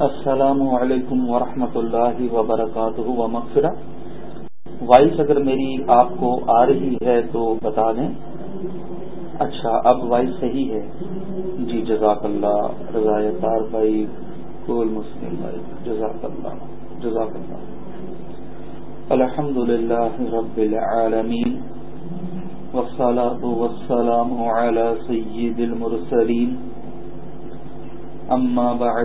السلام علیکم ورحمۃ اللہ وبرکاتہ و مغفرہ وائس اگر میری آپ کو آ رہی ہے تو بتا دیں۔ اچھا اب وائس صحیح ہے۔ جی جزاک اللہ، رضا تار بھائی، کول مسلم بھائی، جزاک اللہ جزاک اللہ۔ الحمد للہ رب العالمین، والصلاة والسلام على سید المرسلین۔ اما بعد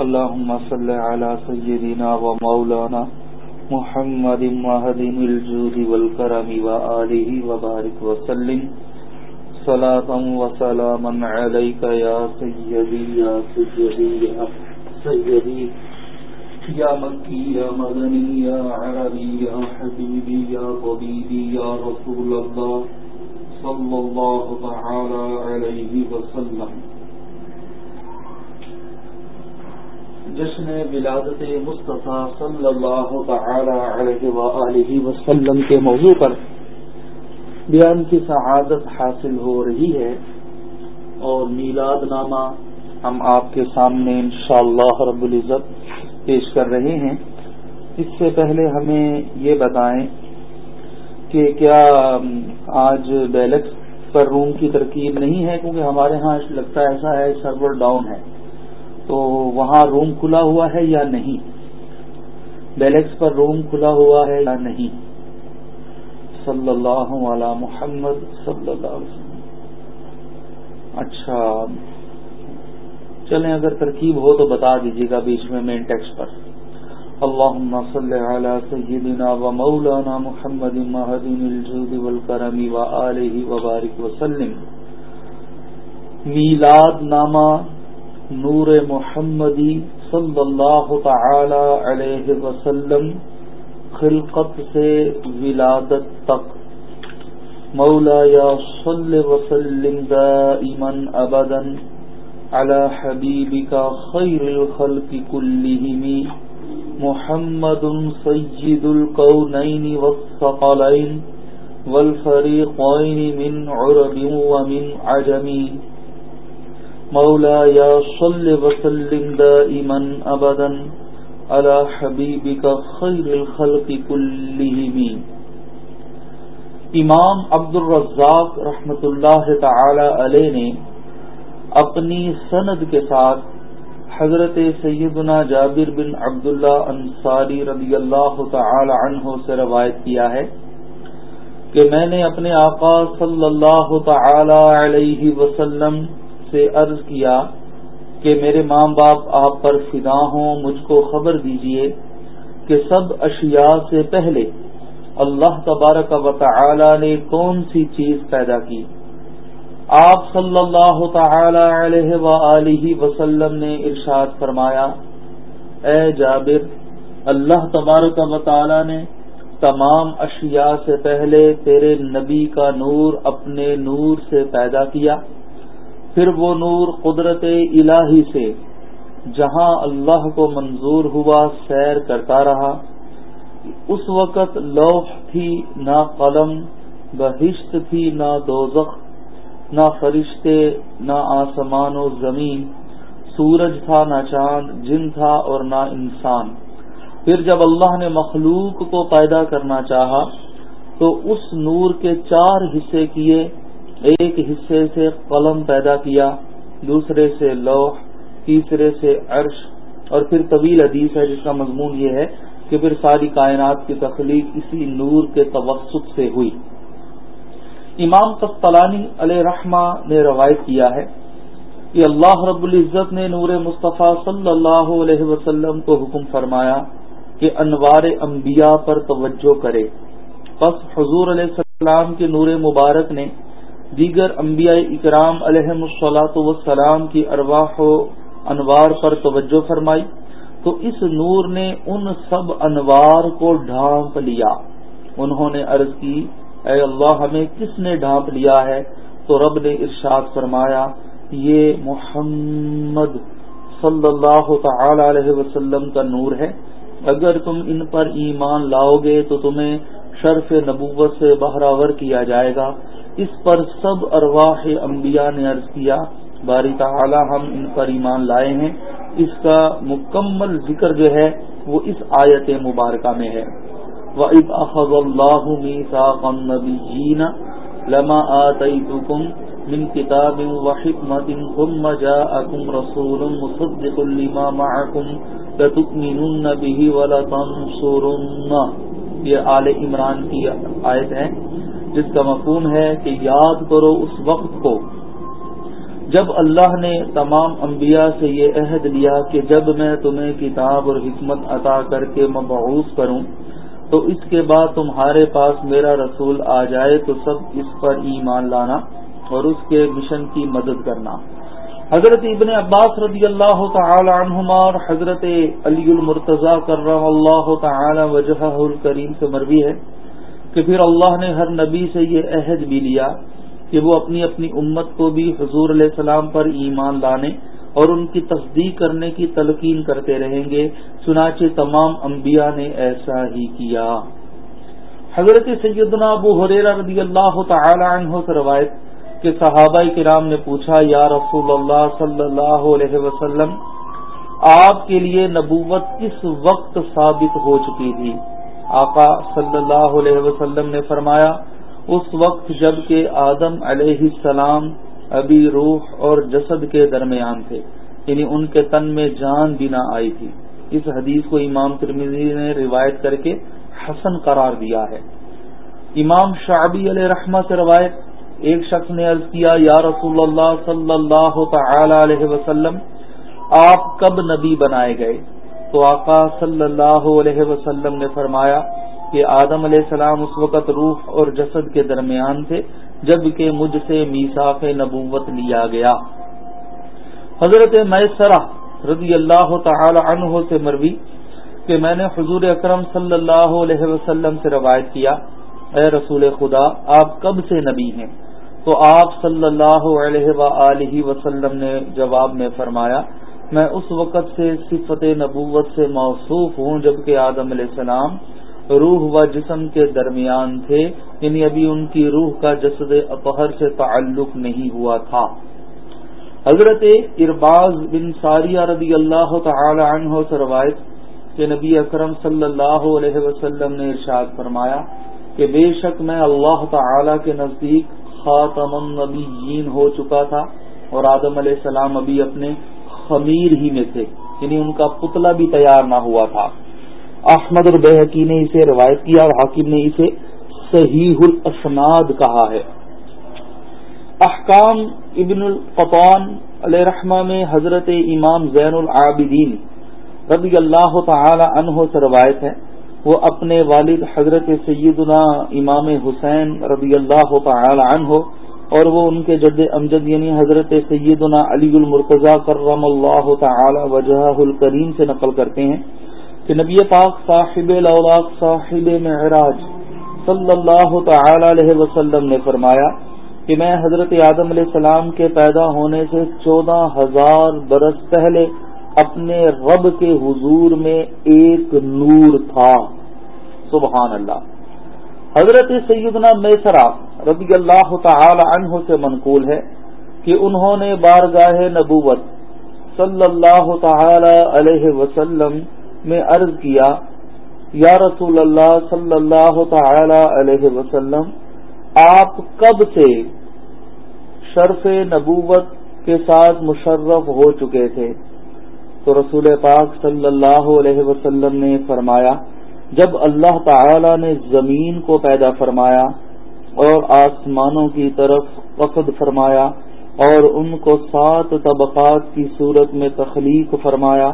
اللهم صل على سيدنا ومولانا محمد مهدن الجود والكرم وآله وبارك وسلم. صلاة وسلاما عليك يا سيدي يا سيدي يا سيدي. يا مكي، يا مدني، يا عربي، يا حبيبي، يا طبيبي، يا رسول الله صلى الله تعالى عليه وسلم. جشن ولادت مصطفیٰ صلی اللہ تعالی علیہ وآلہ وسلم کے موضوع پر بیان کی سعادت حاصل ہو رہی ہے اور میلاد نامہ ہم آپ کے سامنے انشاءاللہ رب العزت پیش کر رہے ہیں۔ اس سے پہلے ہمیں یہ بتائیں کہ کیا آج بیلکس پر روم کی ترکیب نہیں ہے؟ کیونکہ ہمارے ہاں لگتا ایسا ہے سرور ڈاؤن ہے۔ تو وہاں روم کھلا ہوا ہے یا نہیں؟ بیلیکس پر روم کھلا ہوا ہے یا نہیں؟ صلی اللہ علی محمد صلی اللہ علیہ وسلم۔ اچھا۔ چلیں، اگر ترکیب ہو تو بتا دیجیے گا بیچ میں مین ٹیکس پر۔ اللهم صل على سيدنا ومولانا محمد مهدن الجود والكرم وآله وبارك وسلم میلاد نامہ نور محمدی صلی اللہ تعالی علیہ وسلم خلقت سے ولادت تک۔ مولا یا صلی وسلم دائما ابدا على حبیبک خیر الخلق کلہم۔ محمد سید القونین والثقلین والفریقین من عرب ومن عجمی۔ مولا یا صل وسلم دائما ابدا على حبیبک خیر الخلق کلہم امام عبد الرزاق رحمت اللہ تعالی علیہ نے اپنی سند کے ساتھ حضرت سیدنا جابر بن عبداللہ انصاری رضی اللہ تعالی عنہ سے روایت کیا ہے کہ میں نے اپنے آقا صلی اللہ تعالی علیہ وسلم سے عرض کیا کہ میرے ماں باپ آپ پر فدا ہوں، مجھ کو خبر دیجیے کہ سب اشیاء سے پہلے اللہ تبارک و تعالی نے کون سی چیز پیدا کی؟ آپ صلی اللہ تعالی علیہ و وسلم نے ارشاد فرمایا، اے جابر، اللہ تبارک و تعالی نے تمام اشیاء سے پہلے تیرے نبی کا نور اپنے نور سے پیدا کیا۔ پھر وہ نور قدرت الہی سے جہاں اللہ کو منظور ہوا سیر کرتا رہا۔ اس وقت لوح تھی نہ قلم، بہشت تھی نہ دوزخ، نہ فرشتے، نہ آسمان و زمین۔ سورج تھا نہ چاند، جن تھا اور نہ انسان۔ پھر جب اللہ نے مخلوق کو پیدا کرنا چاہا، تو اس نور کے چار حصے کیے۔ ایک حصے سے قلم پیدا کیا، دوسرے سے لوح، تیسرے سے عرش، اور پھر طویل حدیث ہے جس کا مضمون یہ ہے کہ پھر ساری کائنات کی تخلیق اسی نور کے توسط سے ہوئی۔ امام قسطلانی علیہ رحمہ نے روایت کیا ہے کہ اللہ رب العزت نے نور مصطفیٰ صلی اللہ علیہ وسلم کو حکم فرمایا کہ انوار انبیاء پر توجہ کرے۔ پس حضور علیہ السلام کے نور مبارک نے دیگر انبیاء اکرام علیہ الصلاۃ وسلام کی ارواح و انوار پر توجہ فرمائی، تو اس نور نے ان سب انوار کو ڈھانپ لیا۔ انہوں نے عرض کی، اے اللہ، ہمیں کس نے ڈھانپ لیا ہے؟ تو رب نے ارشاد فرمایا، یہ محمد صلی اللہ تعالی علیہ وسلم کا نور ہے۔ اگر تم ان پر ایمان لاؤ گے، تو تمہیں شرف نبوت سے بہراور کیا جائے گا۔ اس پر سب ارواح انبیاء نے عرض کیا، باری تعالی ہم ان پر ایمان لائے ہیں۔ اس کا مکمل ذکر جو ہے، وہ اس آیت مبارکہ میں ہے۔ وَإِذْ أَخَذَ اللَّهُ مِيثَاقَ النَّبِيِّينَ لَمَا آتَيْتُكُم مِّن كِتَابٍ وَحِكْمَةٍ ثُمَّ جَاءَكُمْ رَسُولٌ مُصَدِّقٌ لِّمَا مَعَكُمْ لَتُؤْمِنُنَّ بِهِ وَلَتَنصُرُنَّ۔ یہ آل عمران کی آیت ہے۔ جس کا مفہوم ہے کہ یاد کرو اس وقت کو۔ جب اللہ نے تمام انبیاء سے یہ عہد لیا کہ جب میں تمہیں کتاب اور حکمت عطا کر کے مبعوث کروں، تو اس کے بعد تمہارے پاس میرا رسول آ جائے تو سب اس پر ایمان لانا اور اس کے مشن کی مدد کرنا۔ حضرت ابن عباس رضی اللہ تعالی عنہما اور حضرت علی المرتضی کر رہا اللہ تعالی وجہ الکریم سے مروی ہے۔ کہ پھر اللہ نے ہر نبی سے یہ عہد بھی لیا کہ وہ اپنی اپنی امت کو بھی حضور علیہ السلام پر ایمان لانے اور ان کی تصدیق کرنے کی تلقین کرتے رہیں گے۔ چنانچہ تمام انبیاء نے ایسا ہی کیا۔ حضرت سیدنا ابو حریرہ رضی اللہ تعالی عنہ سے روایت کہ صحابہ کرام نے پوچھا، یا رسول اللہ صلی اللہ علیہ وسلم، آپ کے لیے نبوت کس وقت ثابت ہو چکی تھی؟ آقا صلی اللہ علیہ وسلم نے فرمایا، اس وقت جبکہ آدم علیہ السلام ابھی روح اور جسد کے درمیان تھے یعنی ان کے تن میں جان بھی نہ آئی تھی۔ اس حدیث کو امام ترمیزی نے روایت کر کے حسن قرار دیا ہے۔ امام شعبی علیہ رحمہ سے روایت، ایک شخص نے عرض کیا، یا رسول اللہ صلی اللہ تعالی علیہ وسلم، آپ کب نبی بنائے گئے؟ تو آقا صلی اللہ علیہ وسلم نے فرمایا کہ آدم علیہ السلام اس وقت روح اور جسد کے درمیان تھے، جبکہ مجھ سے میساف نبوت لیا گیا۔ حضرت میسرہ رضی اللہ تعالی عنہ سے مروی کہ میں نے حضور اکرم صلی اللہ علیہ وسلم سے روایت کیا، اے رسول خدا، آپ کب سے نبی ہیں؟ تو آپ صلی اللہ علیہ و وسلم نے جواب میں فرمایا میں اس وقت سے صفت نبوت سے موصوف ہوں جبکہ آدم علیہ السلام روح و جسم کے درمیان تھے یعنی ابھی ان کی روح کا جسد اپہر سے تعلق نہیں ہوا تھا۔ حضرت ارباز بن ساریہ رضی اللہ تعالی عنہ سے روایت کہ نبی اکرم صلی اللہ علیہ وسلم نے ارشاد فرمایا کہ بے شک میں اللہ تعالی کے نزدیک خاتم النبیین ہو چکا تھا اور آدم علیہ السلام ابھی اپنے خمیر ہی میں تھے یعنی ان کا پتلا بھی تیار نہ ہوا تھا۔ احمد اور بحقی نے اسے روایت کیا اور حاکم نے اسے صحیح الاسناد کہا ہے۔ احکام ابن القطان علیہ رحمہ میں حضرت امام زین العابدین رضی اللہ تعالی عنہ سے روایت ہے۔ وہ اپنے والد حضرت سیدنا امام حسین رضی اللہ تعالی عنہ اور وہ ان کے جد امجد یعنی حضرت سیدنا علی المرتضی کرم اللہ تعالی وجہ الکریم سے نقل کرتے ہیں کہ نبی پاک صاحب الاولاق صاحب معراج صلی اللہ تعالی علیہ وسلم نے فرمایا کہ میں حضرت آدم علیہ السلام کے پیدا ہونے سے چودہ ہزار برس پہلے اپنے رب کے حضور میں ایک نور تھا۔ سبحان اللہ۔ حضرت سیدنا میسرا رضی اللہ تعالی عنہ سے منقول ہے کہ انہوں نے بارگاہ نبوت صلی اللہ تعالی علیہ وسلم میں عرض کیا، یا رسول اللہ صلی اللہ تعالی علیہ وسلم، آپ کب سے شرف نبوت کے ساتھ مشرف ہو چکے تھے؟ تو رسول پاک صلی اللہ علیہ وسلم نے فرمایا جب اللہ تعالی نے زمین کو پیدا فرمایا اور آسمانوں کی طرف وقد فرمایا اور ان کو سات طبقات کی صورت میں تخلیق فرمایا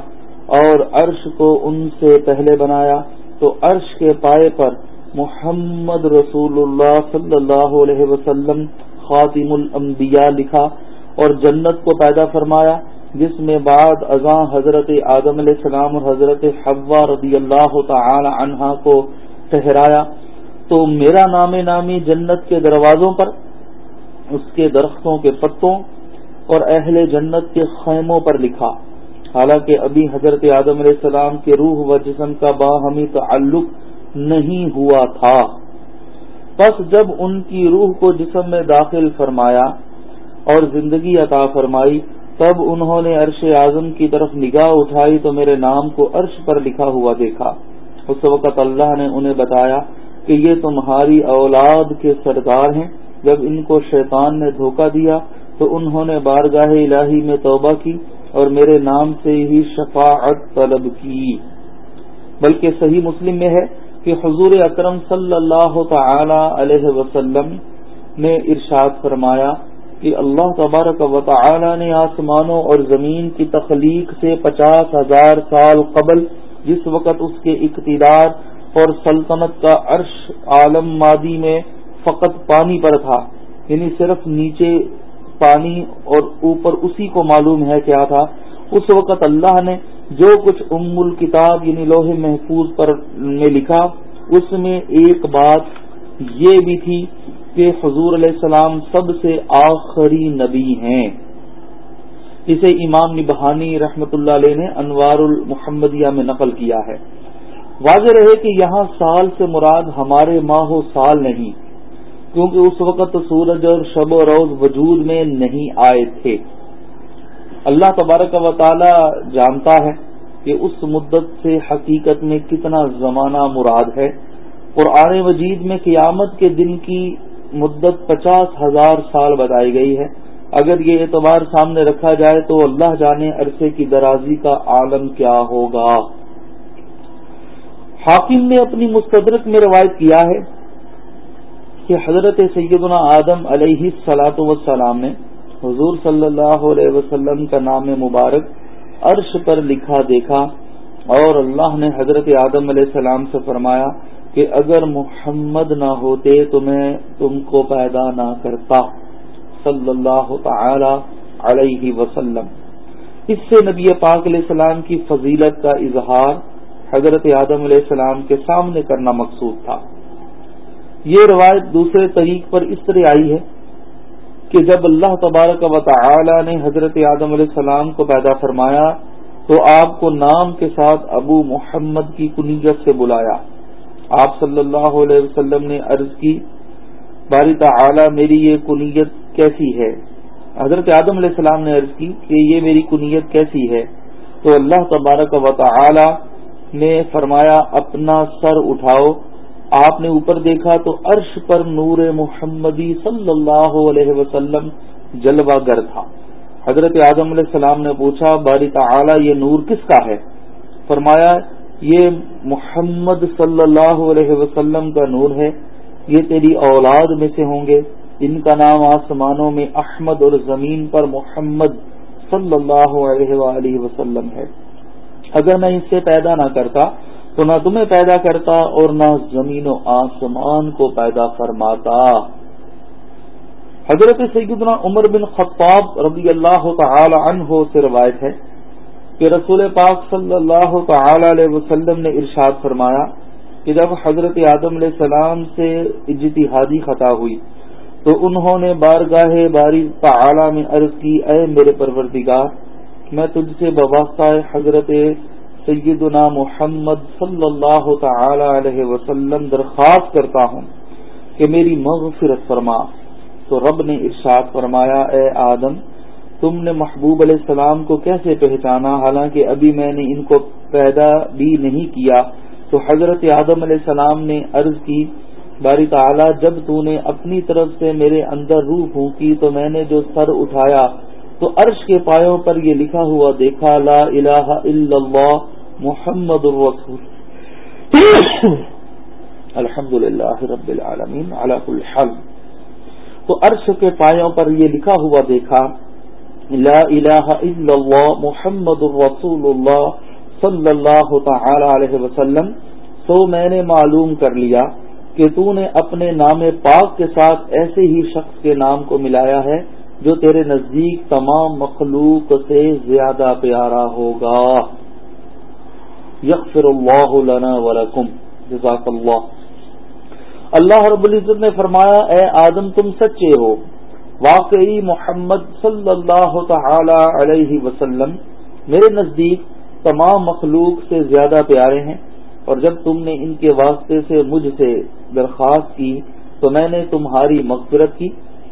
اور عرش کو ان سے پہلے بنایا، تو عرش کے پائے پر محمد رسول اللہ صلی اللہ علیہ وسلم خاتم الانبیاء لکھا اور جنت کو پیدا فرمایا جس میں بعد ازاں حضرت آدم علیہ السلام اور حضرت حوا رضی اللہ تعالی عنہا کو ٹھہرایا، تو میرا نام نامی جنت کے دروازوں پر، اس کے درختوں کے پتوں اور اہل جنت کے خیموں پر لکھا۔ حالانکہ ابھی حضرت آدم علیہ السلام کے روح و جسم کا باہمی تعلق نہیں ہوا تھا۔ بس جب ان کی روح کو جسم میں داخل فرمایا اور زندگی عطا فرمائی تب انہوں نے عرش اعظم کی طرف نگاہ اٹھائی تو میرے نام کو عرش پر لکھا ہوا دیکھا۔ اس وقت اللہ نے انہیں بتایا کہ یہ تمہاری اولاد کے سردار ہیں۔ جب ان کو شیطان نے دھوکہ دیا تو انہوں نے بارگاہ الہی میں توبہ کی اور میرے نام سے ہی شفاعت طلب کی۔ بلکہ صحیح مسلم میں ہے کہ حضور اکرم صلی اللہ تعالی علیہ وسلم نے ارشاد فرمایا کہ اللہ تبارک و تعالی نے آسمانوں اور زمین کی تخلیق سے پچاس ہزار سال قبل جس وقت اس کے اقتدار اور سلطنت کا عرش عالم مادی میں فقط پانی پر تھا یعنی صرف نیچے پانی اور اوپر اسی کو معلوم ہے کیا تھا۔ اس وقت اللہ نے جو کچھ ام الکتاب یعنی لوہے محفوظ پر میں لکھا، اس میں ایک بات یہ بھی تھی کہ حضور علیہ السلام سب سے آخری نبی ہیں۔ اسے امام نبہانی رحمت اللہ علیہ نے انوار المحمدیہ میں نقل کیا ہے۔ واضح رہے کہ یہاں سال سے مراد ہمارے ماہ و سال نہیں، کیونکہ اس وقت سورج اور شب و روز وجود میں نہیں آئے تھے۔ اللہ تبارک و تعالی جانتا ہے کہ اس مدت سے حقیقت میں کتنا زمانہ مراد ہے۔ قرآن مجید میں قیامت کے دن کی مدت پچاس ہزار سال بتائی گئی ہے۔ اگر یہ اعتبار سامنے رکھا جائے تو اللہ جانے عرصے کی درازی کا عالم کیا ہوگا۔ حاکم نے اپنی مستدرک میں روایت کیا ہے کہ حضرت سیدنا آدم علیہ سلاۃ وسلام نے حضور صلی اللہ علیہ وسلم کا نام مبارک عرش پر لکھا دیکھا اور اللہ نے حضرت آدم علیہ السلام سے فرمایا کہ اگر محمد نہ ہوتے تو میں تم کو پیدا نہ کرتا۔ صلی اللہ تعالی علیہ وسلم۔ اس سے نبی پاک علیہ السلام کی فضیلت کا اظہار حضرت آدم علیہ السلام کے سامنے کرنا مقصود تھا۔ یہ روایت دوسرے طریق پر اس طرح آئی ہے کہ جب اللہ تبارک و تعالی نے حضرت آدم علیہ السلام کو پیدا فرمایا تو آپ کو نام کے ساتھ ابو محمد کی کنیت سے بلایا۔ آپ صلی اللہ علیہ وسلم نے عرض کی، باری تعالی میری یہ کنیت کیسی ہے؟ حضرت آدم علیہ السلام نے عرض کی کہ یہ میری کنیت کیسی ہے؟ تو اللہ تبارک و تعالی نے فرمایا، اپنا سر اٹھاؤ۔ آپ نے اوپر دیکھا تو عرش پر نور محمدی صلی اللہ علیہ وسلم جلوہ گر تھا۔ حضرت اعظم علیہ السلام نے پوچھا، باری تعالی یہ نور کس کا ہے؟ فرمایا یہ محمد صلی اللہ علیہ وسلم کا نور ہے، یہ تیری اولاد میں سے ہوں گے۔ ان کا نام آسمانوں میں احمد اور زمین پر محمد صلی اللہ علیہ وآلہ وسلم ہے۔ اگر میں اس سے پیدا نہ کرتا، تو نہ تمہیں پیدا کرتا اور نہ زمین و آسمان کو پیدا فرماتا۔ حضرت سیدنا عمر بن خطاب رضی اللہ تعالی عنہ سے روایت ہے کہ رسول پاک صلی اللہ تعالی علیہ وسلم نے ارشاد فرمایا کہ جب حضرت آدم علیہ السلام سے اجتہادی خطا ہوئی تو انہوں نے بارگاہ باری تعالی میں عرض کی، اے میرے پروردگار، میں تجھ سے بواسطہ حضرت سیدنا محمد صلی اللہ تعالی علیہ وسلم درخواست کرتا ہوں کہ میری مغفرت فرما۔ تو رب نے ارشاد فرمایا، اے آدم تم نے محبوب علیہ السلام کو کیسے پہچانا؟ حالانکہ ابھی میں نے ان کو پیدا بھی نہیں کیا۔ تو حضرت آدم علیہ السلام نے عرض کی، باری تعالی، جب تو نے اپنی طرف سے میرے اندر روح پھونکی تو میں نے جو سر اٹھایا، تو عرش کے پایوں پر یہ لکھا ہوا دیکھا، لا الہ الا اللہ محمد الرسول۔ الحمد للہ رب العالمین الحل تو عرش کے پایوں پر یہ لکھا ہوا دیکھا لا الہ الا اللہ محمد الرسول اللہ صلی اللہ تعالی علیہ وسلم، تو میں نے معلوم کر لیا کہ تو نے اپنے نام پاک کے ساتھ ایسے ہی شخص کے نام کو ملایا ہے جو تیرے نزدیک تمام مخلوق سے زیادہ پیارا ہوگا۔ یغفر اللہ لنا ولکم جزاک اللہ۔ اللہ رب العزت نے فرمایا، اے آدم، تم سچے ہو۔ واقعی محمد صلی اللہ تعالی علیہ وسلم میرے نزدیک تمام مخلوق سے زیادہ پیارے ہیں اور جب تم نے ان کے واسطے سے مجھ سے درخواست کی تو میں نے تمہاری مغفرت کی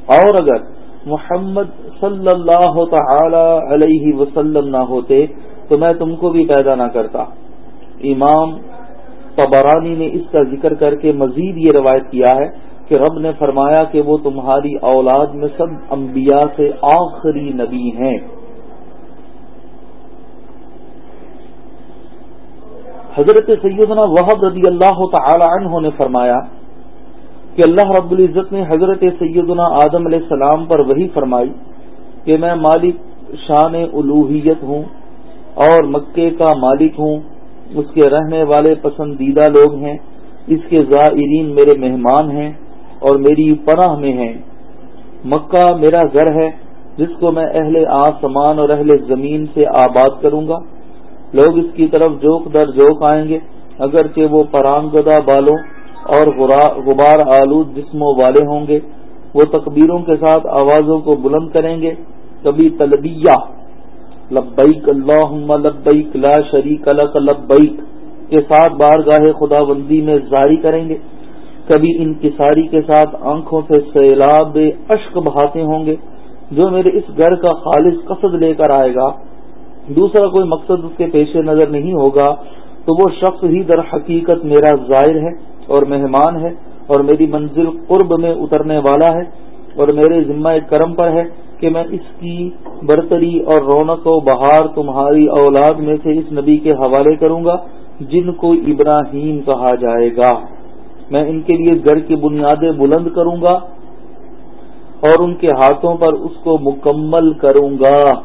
اور اگر محمد صلی اللہ تعالی علیہ وسلم نہ ہوتے تو میں تم کو بھی پیدا نہ کرتا۔ امام طبرانی نے اس کا ذکر کر کے مزید یہ روایت کیا ہے کہ رب نے فرمایا کہ وہ تمہاری اولاد میں سب انبیاء سے آخری نبی ہیں۔ حضرت سیدنا وحب رضی اللہ تعالی عنہ نے فرمایا کہ اللہ رب العزت نے حضرت سیدنا آدم علیہ السلام پر وہی فرمائی کہ میں مالک شان الوحیت ہوں اور مکے کا مالک ہوں۔ اس کے رہنے والے پسندیدہ لوگ ہیں۔ اس کے زائرین میرے مہمان ہیں۔ اور میری پناہ میں ہیں۔ مکہ میرا گھر ہے، جس کو میں اہل آسمان اور اہل زمین سے آباد کروں گا۔ لوگ اس کی طرف جوک در جوک آئیں گے، اگرچہ وہ پرانگدہ بالوں اور غبار آلود جسموں والے ہوں گے۔ وہ تقبیروں کے ساتھ آوازوں کو بلند کریں گے۔ کبھی تلبیہ، لبیک اللہ لبیک لا شریک لک لبیک کے ساتھ بارگاہ خدا بندی میں جاری کریں گے۔ کبھی ان کساری کے ساتھ آنکھوں سے سیلاب اشک بہاتے ہوں گے، جو میرے اس گھر کا خالص قصد لے کر آئے گا۔ دوسرا کوئی مقصد اس کے پیش نظر نہیں ہوگا، تو وہ شخص ہی در حقیقت میرا ظاہر ہے اور مہمان ہے اور میری منزل قرب میں اترنے والا ہے اور میرے ذمہ کرم پر ہے کہ میں اس کی برتری اور رونق و بہار تمہاری اولاد میں سے اس نبی کے حوالے کروں گا، جن کو ابراہیم کہا جائے گا۔ میں ان کے لیے گھر کی بنیادیں بلند کروں گا اور ان کے ہاتھوں پر اس کو مکمل کروں گا۔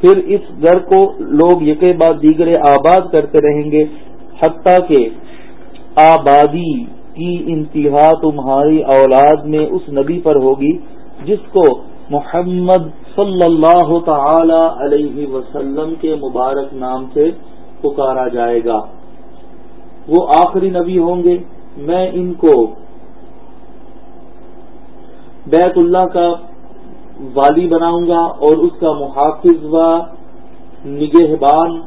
پھر اس گھر کو لوگ یکے بعد دیگرے آباد کرتے رہیں گے، حتیٰ کہ آبادی کی انتہا تمہاری اولاد میں اس نبی پر ہوگی، جس کو محمد صلی اللہ تعالی علیہ وسلم کے مبارک نام سے پکارا جائے گا۔ وہ آخری نبی ہوں گے۔ میں ان کو بیت اللہ کا والی بناؤں گا اور اس کا محافظ و نگہبان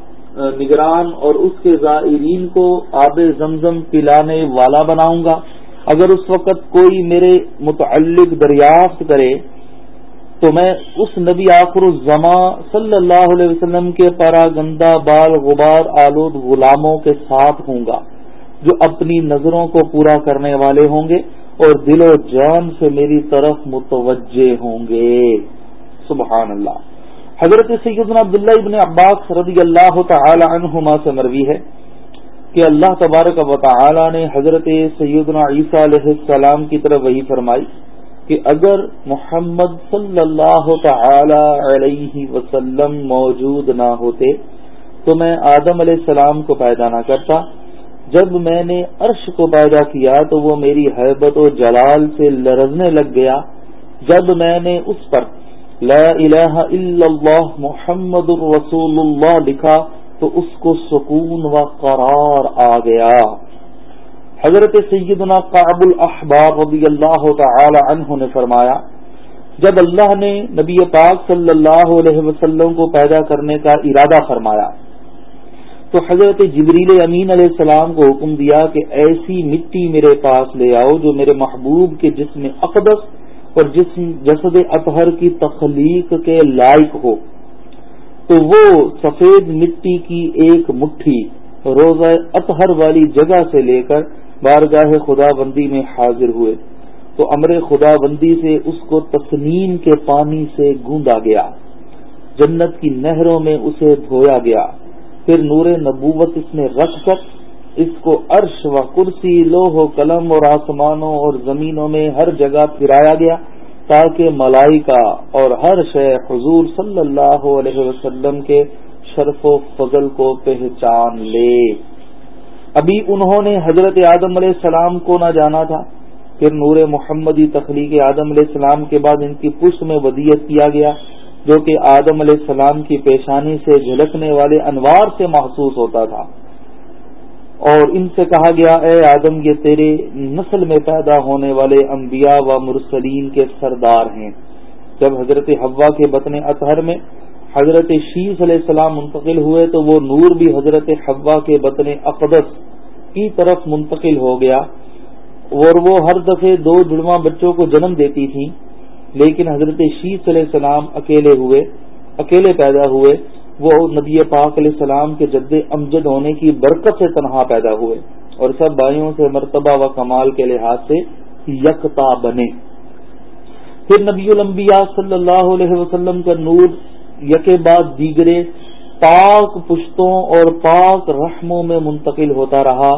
نگران اور اس کے زائرین کو آب زمزم پلانے والا بناؤں گا۔ اگر اس وقت کوئی میرے متعلق دریافت کرے تو میں اس نبی آخر الزما صلی اللہ علیہ وسلم کے پارا گندہ بال غبار آلود غلاموں کے ساتھ ہوں گا۔ جو اپنی نظروں کو پورا کرنے والے ہوں گے اور دل و جان سے میری طرف متوجہ ہوں گے۔ سبحان اللہ۔ حضرت سیدنا عبداللہ ابن عباس رضی اللہ تعالی عنہما سے مروی ہے کہ اللہ تبارک و تعالی نے حضرت سیدنا عیسیٰ علیہ السلام کی طرف وہی فرمائی کہ اگر محمد صلی اللہ تعالی علیہ وسلم موجود نہ ہوتے تو میں آدم علیہ السلام کو پیدا نہ کرتا۔ جب میں نے عرش کو پیدا کیا تو وہ میری حیبت و جلال سے لرزنے لگ گیا۔ جب میں نے اس پر لا الہ الا اللہ محمد الرسول اللہ لکھا تو اس کو سکون و قرار آ گیا۔ حضرت سیدنا قعب الاحباب رضی اللہ تعالی عنہ نے فرمایا، جب اللہ نے نبی پاک صلی اللہ علیہ وسلم کو پیدا کرنے کا ارادہ فرمایا تو حضرت جبریل امین علیہ السلام کو حکم دیا کہ ایسی مٹی میرے پاس لے آؤ جو میرے محبوب کے جسم اقدس اور جسم جسد اطہر کی تخلیق کے لائق ہو۔ تو وہ سفید مٹی کی ایک مٹھی روزہ اطہر والی جگہ سے لے کر بارگاہ خدا بندی میں حاضر ہوئے۔ تو امر خدا بندی سے اس کو تسنیم کے پانی سے گوندا گیا۔ جنت کی نہروں میں اسے دھویا گیا۔ پھر نور نبوت اس میں رکھ کر اس کو عرش و کرسی لوہ و قلم اور آسمانوں اور زمینوں میں ہر جگہ پھرایا گیا تاکہ ملائکہ اور ہر شے حضور صلی اللہ علیہ وسلم کے شرف و فضل کو پہچان لے۔ ابھی انہوں نے حضرت آدم علیہ السلام کو نہ جانا تھا، پھر نور محمدی تخلیق آدم علیہ السلام کے بعد ان کی پشت میں ودیت کیا گیا۔ جو کہ آدم علیہ السلام کی پیشانی سے جھلکنے والے انوار سے محسوس ہوتا تھا۔ اور ان سے کہا گیا، اے آدم، یہ تیرے نسل میں پیدا ہونے والے انبیاء و مرسلین کے سردار ہیں۔ جب حضرت حوا کے بطن اطہر میں حضرت شیخ علیہ السلام منتقل ہوئے تو وہ نور بھی حضرت حوا کے بطن اقدس کی طرف منتقل ہو گیا اور وہ ہر دفعے دو جڑواں بچوں کو جنم دیتی تھی لیکن حضرت شیخ علیہ السلام اکیلے ہوئے، اکیلے پیدا ہوئے، وہ نبی پاک علیہ السلام کے جد امجد ہونے کی برکت سے تنہا پیدا ہوئے اور سب بھائیوں سے مرتبہ و کمال کے لحاظ سے یکتا بنے۔ پھر نبی الانبیاء صلی اللہ علیہ وسلم کا نور یکے بعد دیگرے پاک پشتوں اور پاک رحموں میں منتقل ہوتا رہا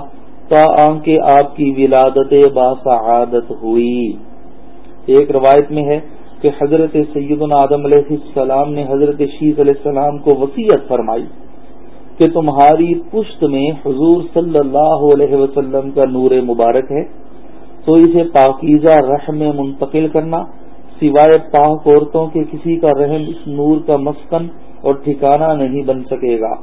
تا آنکہ آپ کی ولادت باسعادت ہوئی۔ ایک روایت میں ہے کہ حضرت سیدنا آدم علیہ السلام نے حضرت شیخ علیہ السلام کو وسیعت فرمائی کہ تمہاری پشت میں حضور صلی اللہ علیہ وسلم کا نور مبارک ہے، تو اسے پاکیزہ رحم میں منتقل کرنا، سوائے پاک عورتوں کے کسی کا رحم اس نور کا مسکن اور ٹھکانہ نہیں بن سکے گا۔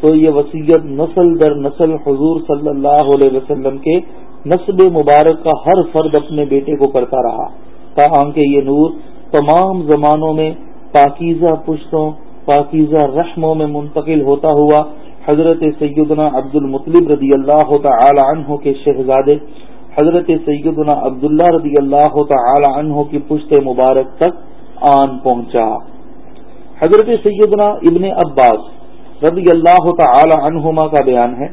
تو یہ وسیعت نسل در نسل حضور صلی اللہ علیہ وسلم کے نصب مبارک کا ہر فرد اپنے بیٹے کو کرتا رہا۔ تاکہ یہ نور تمام زمانوں میں پاکیزہ پشتوں، پاکیزہ رحموں میں منتقل ہوتا ہوا حضرت سیدنا عبد المطلب رضی اللہ تعالی عنہ کے شہزادے، حضرت سیدنا عبداللہ رضی اللہ تعالی عنہ کی پشت مبارک تک آن پہنچا۔ حضرت سیدنا ابن عباس رضی اللہ تعالی عنہما کا بیان ہے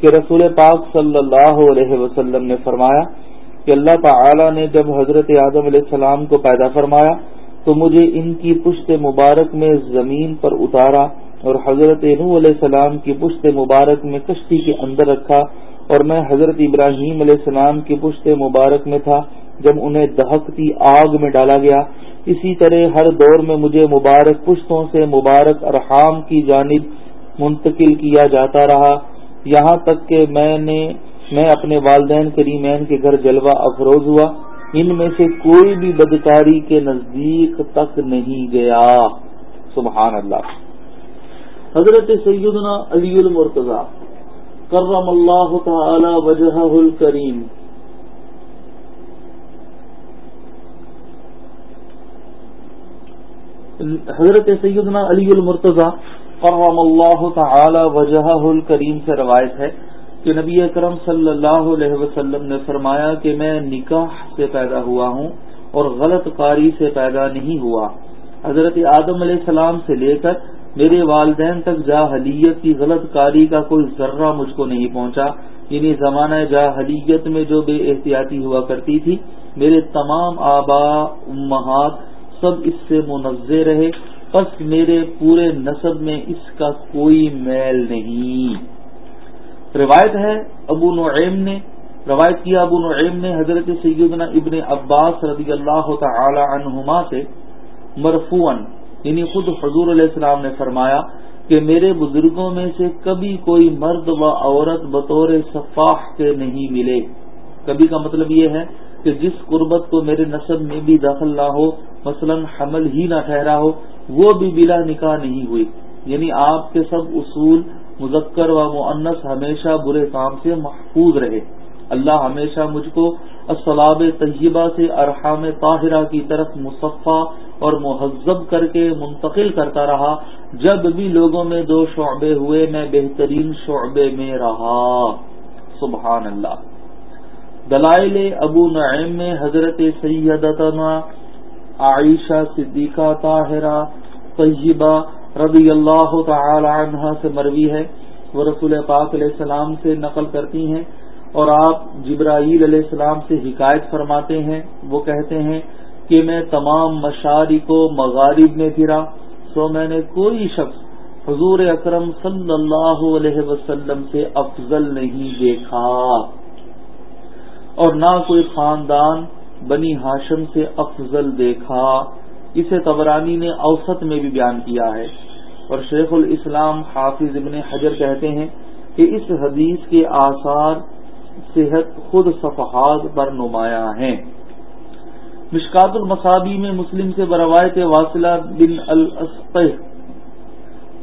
کہ رسول پاک صلی اللہ علیہ وسلم نے فرمایا کہ اللہ تعالی نے جب حضرت اعظم علیہ السلام کو پیدا فرمایا تو مجھے ان کی پشت مبارک میں زمین پر اتارا اور حضرت نو علیہ السلام کی پشت مبارک میں کشتی کے اندر رکھا اور میں حضرت ابراہیم علیہ السلام کی پشت مبارک میں تھا جب انہیں دہکتی آگ میں ڈالا گیا۔ اسی طرح ہر دور میں مجھے مبارک پشتوں سے مبارک ارحام کی جانب منتقل کیا جاتا رہا۔ یہاں تک کہ میں نے میں اپنے والدین کریمین کے گھر جلوہ افروز ہوا۔ ان میں سے کوئی بھی بدکاری کے نزدیک تک نہیں گیا۔ سبحان اللہ۔ حضرت سیدنا علی المرتضی کرم اللہ تعالی وجہ الکریم۔ حضرت سیدنا علی المرتضی کرم اللہ تعالی وجہ الکریم سے روایت ہے۔ کہ نبی اکرم صلی اللہ علیہ وسلم نے فرمایا کہ میں نکاح سے پیدا ہوا ہوں اور غلط کاری سے پیدا نہیں ہوا۔ حضرت آدم علیہ السلام سے لے کر میرے والدین تک جاہلیت کی غلط کاری کا کوئی ذرہ مجھ کو نہیں پہنچا۔ یعنی زمانہ جاہلیت میں جو بے احتیاطی ہوا کرتی تھی، میرے تمام آبا، امہات سب اس سے منظر رہے۔ بس میرے پورے نصب میں اس کا کوئی میل نہیں۔ روایت ہے، ابو نعیم نے روایت کیا، ابو نعیم نے حضرت سیدنا ابن عباس رضی اللہ تعالی عنہما سے مرفون یعنی خود حضور علیہ السلام نے فرمایا کہ میرے بزرگوں میں سے کبھی کوئی مرد و عورت بطور صفاح کے نہیں ملے۔ کبھی کا مطلب یہ ہے کہ جس قربت کو میرے نصب میں بھی داخل نہ ہو، مثلا حمل ہی نہ ٹھہرا ہو، وہ بھی بلا نکاح نہیں ہوئی۔ یعنی آپ کے سب اصول مذکر و معنس ہمیشہ برے کام سے محفوظ رہے۔ اللہ ہمیشہ مجھ کو اسلاب طیبہ سے ارحام طاہرہ کی طرف مصفہ اور مہذب کر کے منتقل کرتا رہا۔ جب بھی لوگوں میں دو شعبے ہوئے، میں بہترین شعبے میں رہا۔ سبحان اللہ دلائل ابو نعیم میں حضرت سیدتنا عائشہ صدیقہ طاہرہ طیبہ رضی اللہ تعالی عنہ سے مروی ہے، وہ رسول پاک علیہ السلام سے نقل کرتی ہیں اور آپ جبرائیل علیہ السلام سے حکایت فرماتے ہیں، وہ کہتے ہیں کہ میں تمام مشارق و مغارب میں پھرا سو میں نے کوئی شخص حضور اکرم صلی اللہ علیہ وسلم سے افضل نہیں دیکھا۔ اور نہ کوئی خاندان بنی ہاشم سے افضل دیکھا۔ اسے تبرانی نے اوسط میں بھی بیان کیا ہے۔ اور شیخ الاسلام حافظ ابن حجر کہتے ہیں کہ اس حدیث کے آثار صحت خود صفحات پر نمایاں ہیں۔ مشکات المصابی میں مسلم سے بروایت واصلہ بن الاسق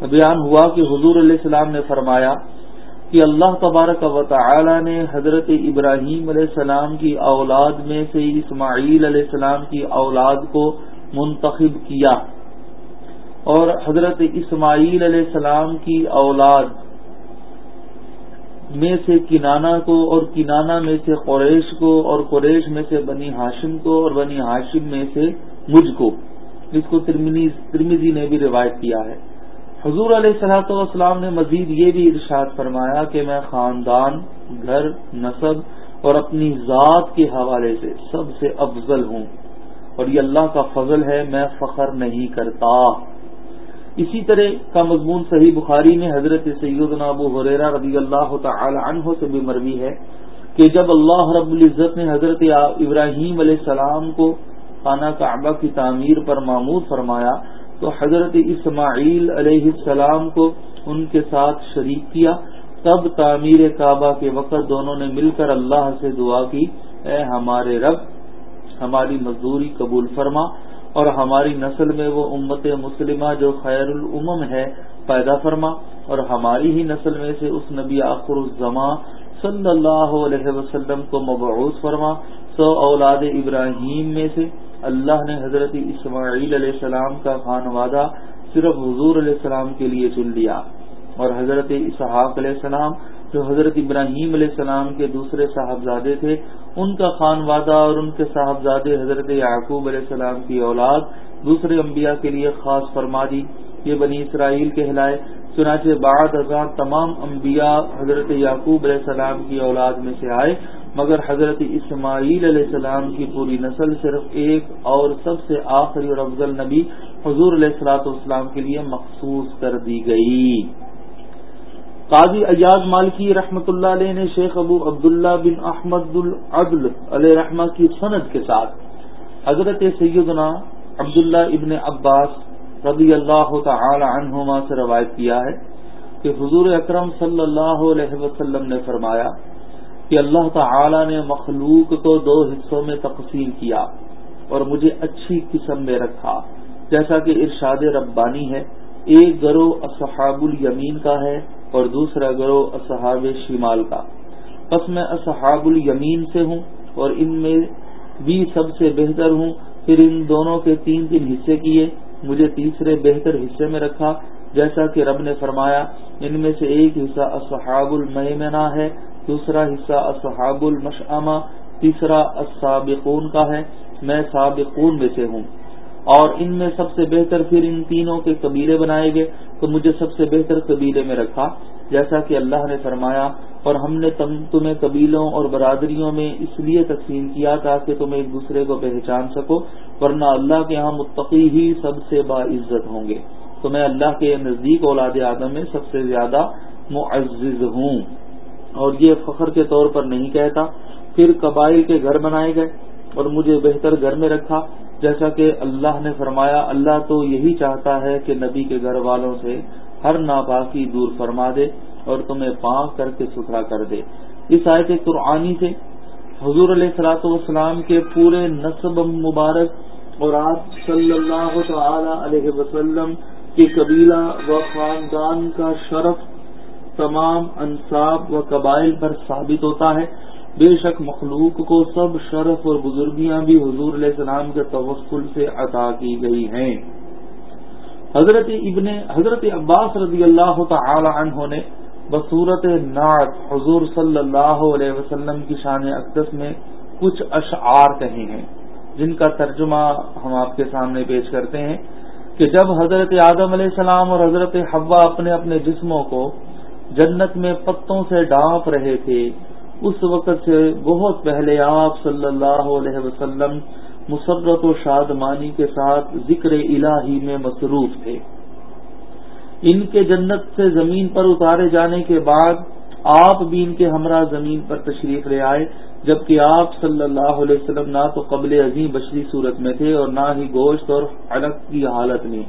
بیان ہوا کہ حضور علیہ السلام نے فرمایا کہ اللہ تبارک و تعالی نے حضرت ابراہیم علیہ السلام کی اولاد میں سے اسماعیل علیہ السلام کی اولاد کو منتخب کیا۔ اور حضرت اسماعیل علیہ السلام کی اولاد میں سے کنانا کو اور کنانا میں سے قریش کو اور قریش میں سے بنی ہاشم کو اور بنی ہاشم میں سے مجھ کو، جس کو ترمیزی نے بھی روایت کیا ہے۔ حضور علیہ صلاحت والسلام نے مزید یہ بھی ارشاد فرمایا کہ میں خاندان، گھر نصب اور اپنی ذات کے حوالے سے سب سے افضل ہوں اور یہ اللہ کا فضل ہے، میں فخر نہیں کرتا۔ اسی طرح کا مضمون صحیح بخاری میں حضرت سید ابو حریرا رضی اللہ تعالی عنہ سے بھی مروی ہے کہ جب اللہ رب العزت نے حضرت ابراہیم علیہ السلام کو خانہ کعبہ کی تعمیر پر معمور فرمایا تو حضرت اسماعیل علیہ السلام کو ان کے ساتھ شریک کیا۔ تب تعمیر کعبہ کے وقت دونوں نے مل کر اللہ سے دعا کی، اے ہمارے رب، ہماری مزدوری قبول فرما۔ اور ہماری نسل میں وہ امت مسلمہ جو خیر العمم ہے، پیدا فرما اور ہماری ہی نسل میں سے اس نبی آخر الزما صلی اللہ علیہ وسلم کو مبعوث فرما۔ سو اولاد ابراہیم میں سے اللہ نے حضرت اسماعیل علیہ السلام کا خانوادہ صرف حضور علیہ السلام کے لیے چن لیا اور حضرت اسحاق علیہ السلام جو حضرت ابراہیم علیہ السلام کے دوسرے صاحبزادے تھے، ان کا خانوادہ اور ان کے صاحبزادے حضرت یعقوب علیہ السلام کی اولاد دوسرے انبیاء کے لیے خاص فرما دی، یہ بنی اسرائیل کہلائے۔ چنانچہ بعد ازاں تمام انبیاء حضرت یعقوب علیہ السلام کی اولاد میں سے آئے، مگر حضرت اسماعیل علیہ السلام کی پوری نسل صرف ایک اور سب سے آخری اور افضل نبی حضور علیہ السلاۃ والسلام کے لیے مخصوص کر دی گئی۔ قاضی ایاز مالکی رحمت اللہ علیہ نے شیخ ابو عبداللہ بن احمد العدل علیہ رحمہ کی سند کے ساتھ حضرت سیدنا عبداللہ ابن عباس رضی اللہ تعالی عنہما سے روایت کیا ہے کہ حضور اکرم صلی اللہ علیہ وسلم نے فرمایا کہ اللہ تعالی نے مخلوق کو دو حصوں میں تقسیم کیا اور مجھے اچھی قسم میں رکھا، جیسا کہ ارشاد ربانی ہے۔ ایک گروہ اصحاب الیمین کا ہے اور دوسرا گروہ اصحاب شمال کا۔ بس میں اصحاب الیمین سے ہوں اور ان میں بھی سب سے بہتر ہوں۔ پھر ان دونوں کے تین تین حصے کیے۔ مجھے تیسرے بہتر حصے میں رکھا۔ جیسا کہ رب نے فرمایا، ان میں سے ایک حصہ اصحاب المیمنا ہے، دوسرا حصہ اصحاب المشعمہ تیسرا السابقون کا ہے۔ میں سابقون میں سے ہوں۔ اور ان میں سب سے بہتر پھر ان تینوں کے قبیلے بنائے گئے۔ تو مجھے سب سے بہتر قبیلے میں رکھا۔ جیسا کہ اللہ نے فرمایا، اور ہم نے تمہیں قبیلوں اور برادریوں میں اس لیے تقسیم کیا تاکہ تم ایک دوسرے کو پہچان سکو، ورنہ اللہ کے ہاں متقی ہی سب سے باعزت ہوں گے۔ تو میں اللہ کے نزدیک اولاد آدم میں سب سے زیادہ معزز ہوں۔ اور یہ فخر کے طور پر نہیں کہتا۔ پھر قبائل کے گھر بنائے گئے، اور مجھے بہتر گھر میں رکھا۔ جیسا کہ اللہ نے فرمایا، اللہ تو یہی چاہتا ہے کہ نبی کے گھر والوں سے ہر ناپاکی دور فرما دے اور تمہیں پاک کر کے ستھرا کر دے۔ اس آیت قرآنی سے حضور علیہ السلاۃ والسلام کے پورے نصب مبارک اور آپ صلی اللہ تعالی علیہ وسلم کے قبیلہ و خاندان کا شرف تمام انصاب و قبائل پر ثابت ہوتا ہے۔ بے شک مخلوق کو سب شرف اور بزرگیاں بھی حضور علیہ السلام کے توسل سے عطا کی گئی ہیں۔ حضرت ابن حضرت عباس رضی اللہ تعالی عنہ نے بصورت نعت حضور صلی اللہ علیہ وسلم کی شان اقدس میں کچھ اشعار کہے ہیں، جن کا ترجمہ ہم آپ کے سامنے پیش کرتے ہیں کہ جب حضرت آدم علیہ السلام اور حضرت حوا اپنے اپنے جسموں کو جنت میں پتوں سے ڈانپ رہے تھے اس وقت سے بہت پہلے آپ صلی اللہ علیہ وسلم مسرت و شادمانی کے ساتھ ذکر الہی میں مصروف تھے۔ ان کے جنت سے زمین پر اتارے جانے کے بعد آپ بھی ان کے ہمراہ زمین پر تشریف لے آئے، جبکہ آپ صلی اللہ علیہ وسلم نہ تو قبل عظیم بشری صورت میں تھے اور نہ ہی گوشت اور علق کی حالت میں۔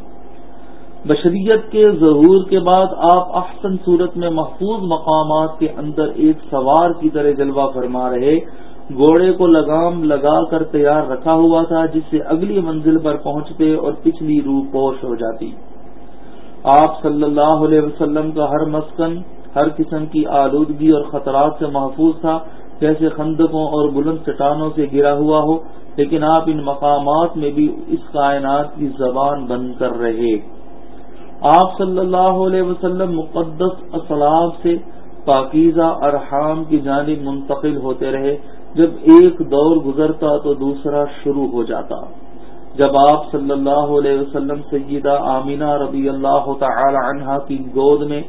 بشریت کے ظہور کے بعد آپ احسن صورت میں محفوظ مقامات کے اندر ایک سوار کی طرح جلوہ فرما رہے، گھوڑے کو لگام لگا کر تیار رکھا ہوا تھا، جس سے اگلی منزل پر پہنچتے اور پچھلی روح پوش ہو جاتی۔ آپ صلی اللہ علیہ وسلم کا ہر مسکن، ہر قسم کی آلودگی اور خطرات سے محفوظ تھا، جیسے خندقوں اور بلند چٹانوں سے گرا ہوا ہو، لیکن آپ ان مقامات میں بھی اس کائنات کی زبان بن کر رہے۔ آپ صلی اللہ علیہ وسلم مقدس اسلاب سے پاکیزہ ارحام کی جانب منتقل ہوتے رہے۔ جب ایک دور گزرتا تو دوسرا شروع ہو جاتا۔ جب آپ صلی اللہ علیہ وسلم سیدہ آمینہ رضی اللہ تعالی عنہا کی گود میں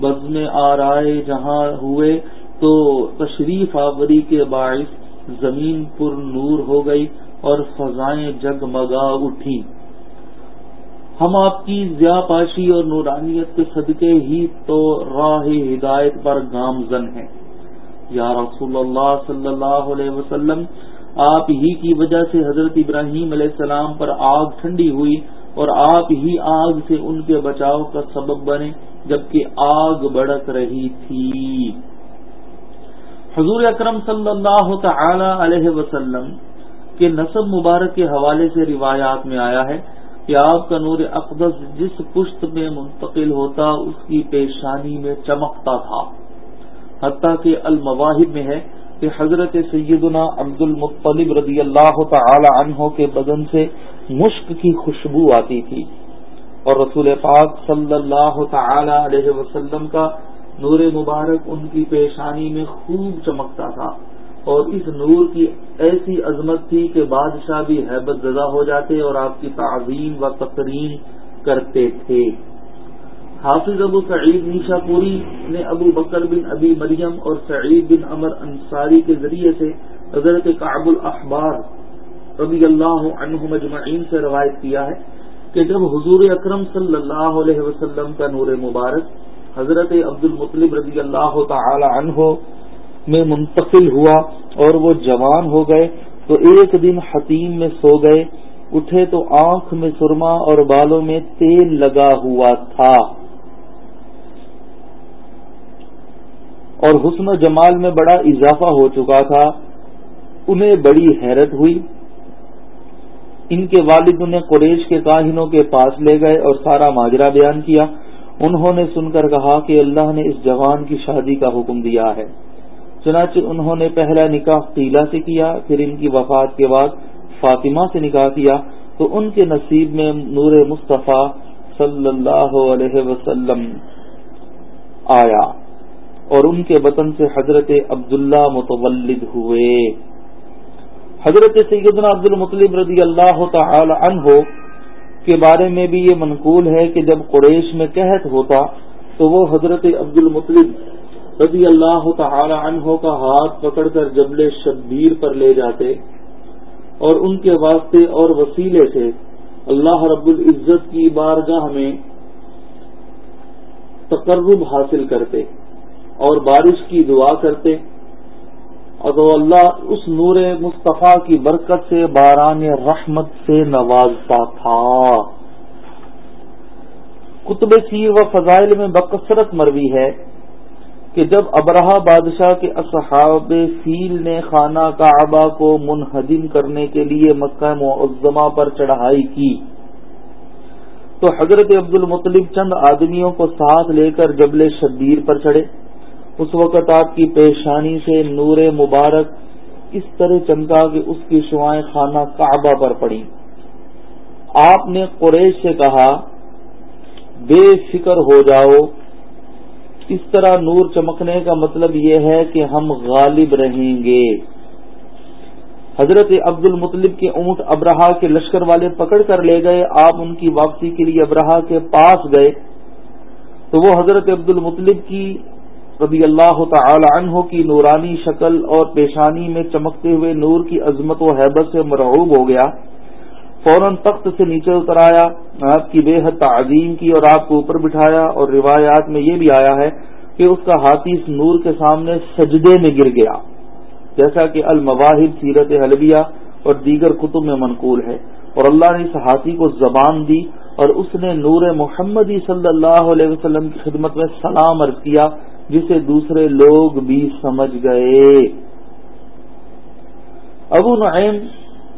بزم آرائے جہاں ہوئے تو تشریف آوری کے باعث زمین پر نور ہو گئی اور فضائیں جگمگا اٹھی ہم آپ کی ضیا پاشی اور نورانیت کے صدقے ہی تو راہ ہدایت پر گامزن ہیں۔ یا رسول اللہ صلی اللہ علیہ وسلم، آپ ہی کی وجہ سے حضرت ابراہیم علیہ السلام پر آگ ٹھنڈی ہوئی اور آپ ہی آگ سے ان کے بچاؤ کا سبب بنے، جبکہ آگ بڑک رہی تھی۔ حضور اکرم صلی اللہ تعالی علیہ وسلم کے نصب مبارک کے حوالے سے روایات میں آیا ہے کہ آپ کا نور اقدس جس پشت میں منتقل ہوتا، اس کی پیشانی میں چمکتا تھا۔ حتیٰ کہ المواہب میں ہے کہ حضرت سیدنا عبد المطلب رضی اللہ تعالی عنہ کے بدن سے مشک کی خوشبو آتی تھی۔ اور رسول پاک صلی اللہ تعالی علیہ وسلم کا نور مبارک ان کی پیشانی میں خوب چمکتا تھا۔ اور اس نور کی ایسی عظمت تھی کہ بادشاہ بھی حیبت زدہ ہو جاتے اور آپ کی تعظیم و تقریم کرتے تھے۔ حافظ ابو سعید نیشا پوری نے ابو بکر بن ابی مریم اور سعید بن امر انصاری کے ذریعے سے حضرت کعب الاحبار رضی اللہ عنہ مجمعین سے روایت کیا ہے کہ جب حضور اکرم صلی اللہ علیہ وسلم کا نور مبارک حضرت عبد المطلب رضی اللہ تعالی عنہ میں منتقل ہوا اور وہ جوان ہو گئے تو ایک دن حتیم میں سو گئے، اٹھے تو آنکھ میں سرما اور بالوں میں تیل لگا ہوا تھا۔ اور حسن و جمال میں بڑا اضافہ ہو چکا تھا۔ انہیں بڑی حیرت ہوئی۔ ان کے والد انہیں قریش کے کاہنوں کے پاس لے گئے اور سارا ماجرا بیان کیا۔ انہوں نے سن کر کہا کہ اللہ نے اس جوان کی شادی کا حکم دیا ہے۔ چنانچہ انہوں نے پہلا نکاح قیلا سے کیا، پھر ان کی وفات کے بعد فاطمہ سے نکاح کیا۔ تو ان کے نصیب میں نور مصطفیٰ صلی اللہ علیہ وسلم آیا اور ان کے وطن سے حضرت عبداللہ متولد ہوئے۔ حضرت سیدنا عبد المطلب رضی اللہ تعالی عنہ کے بارے میں بھی یہ منقول ہے کہ جب قریش میں قحط ہوتا تو وہ حضرت عبد المطلب رضی اللہ تعالی عنہ کا ہاتھ پکڑ کر جبل شبیر پر لے جاتے اور ان کے واسطے اور وسیلے سے اللہ رب العزت کی بارگاہ میں تقرب حاصل کرتے اور بارش کی دعا کرتے۔ اور اللہ اس نور مصطفیٰ کی برکت سے، باران رحمت سے نوازتا تھا۔ کتب سیر و فضائل میں بکثرت مروی ہے۔ کہ جب ابراہ بادشاہ کے اصحاب فیل نے خانہ کعبہ کو منہدم کرنے کے لیے مکہ معظمہ پر چڑھائی کی، تو حضرت عبد المطلب چند آدمیوں کو ساتھ لے کر جبل شبیر پر چڑھے۔ اس وقت آپ کی پیشانی سے نور مبارک اس طرح چمکا کہ اس کی شوائیں خانہ کعبہ پر پڑی آپ نے قریش سے کہا، بے فکر ہو جاؤ اس طرح نور چمکنے کا مطلب یہ ہے کہ ہم غالب رہیں گے۔ حضرت عبد المطلب کے اونٹ ابراہ کے لشکر والے پکڑ کر لے گئے، آپ ان کی واپسی کے لیے ابراہ کے پاس گئے۔ تو وہ حضرت عبد المطلب کی رضی اللہ تعالی عنہ کی نورانی شکل اور پیشانی میں چمکتے ہوئے نور کی عظمت و حیبت سے مرعوب ہو گیا۔ فوراً تخت سے نیچے اتر آیا، آپ کی بے حد تعظیم کی اور آپ کو اوپر بٹھایا اور روایات میں یہ بھی آیا ہے کہ اس کا ہاتھی اس نور کے سامنے سجدے میں گر گیا۔ جیسا کہ المواہد سیرت حلبیہ اور دیگر کتب میں منقول ہے۔ اور اللہ نے اس ہاتھی کو زبان دی اور اس نے نور محمدی صلی اللہ علیہ وسلم کی خدمت میں سلام عرض کیا، جسے دوسرے لوگ بھی سمجھ گئے۔ ابو نعیم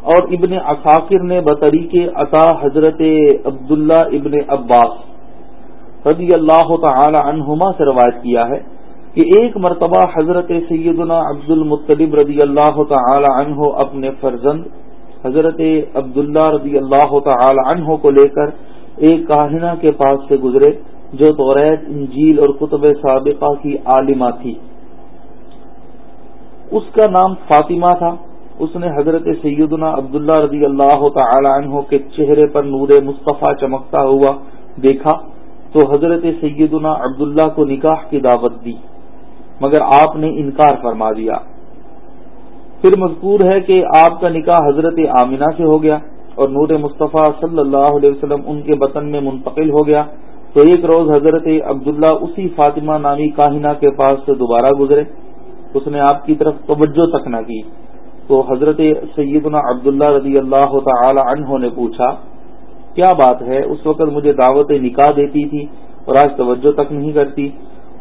اور ابن عقاقر نے بطری کے عطا حضرت عبداللہ ابن عباس رضی اللہ تعالی عنہما سے روایت کیا ہے کہ ایک مرتبہ حضرت سیدنا عبد المطلب رضی اللہ تعالی عنہ اپنے فرزند حضرت عبداللہ رضی اللہ تعالی عنہ کو لے کر ایک کاہنہ کے پاس سے گزرے، جو توریت انجیل اور کتب سابقہ کی عالمہ تھی۔ اس کا نام فاطمہ تھا۔ اس نے حضرت سیدنا عبداللہ رضی اللہ تعالی عنہ کے چہرے پر نور مصطفیٰ چمکتا ہوا دیکھا تو حضرت سیدنا عبداللہ کو نکاح کی دعوت دی، مگر آپ نے انکار فرما دیا۔ پھر مذکور ہے کہ آپ کا نکاح حضرت آمینہ سے ہو گیا اور نور مصطفیٰ صلی اللہ علیہ وسلم ان کے وطن میں منتقل ہو گیا۔ تو ایک روز حضرت عبداللہ اسی فاطمہ نامی کاہنہ کے پاس سے دوبارہ گزرے۔ اس نے آپ کی طرف توجہ تک نہ کی۔ تو حضرت سیدنا عبداللہ رضی اللہ تعالی عنہ نے پوچھا، کیا بات ہے؟ اس وقت مجھے دعوت نکاح دیتی تھی اور آج توجہ تک نہیں کرتی۔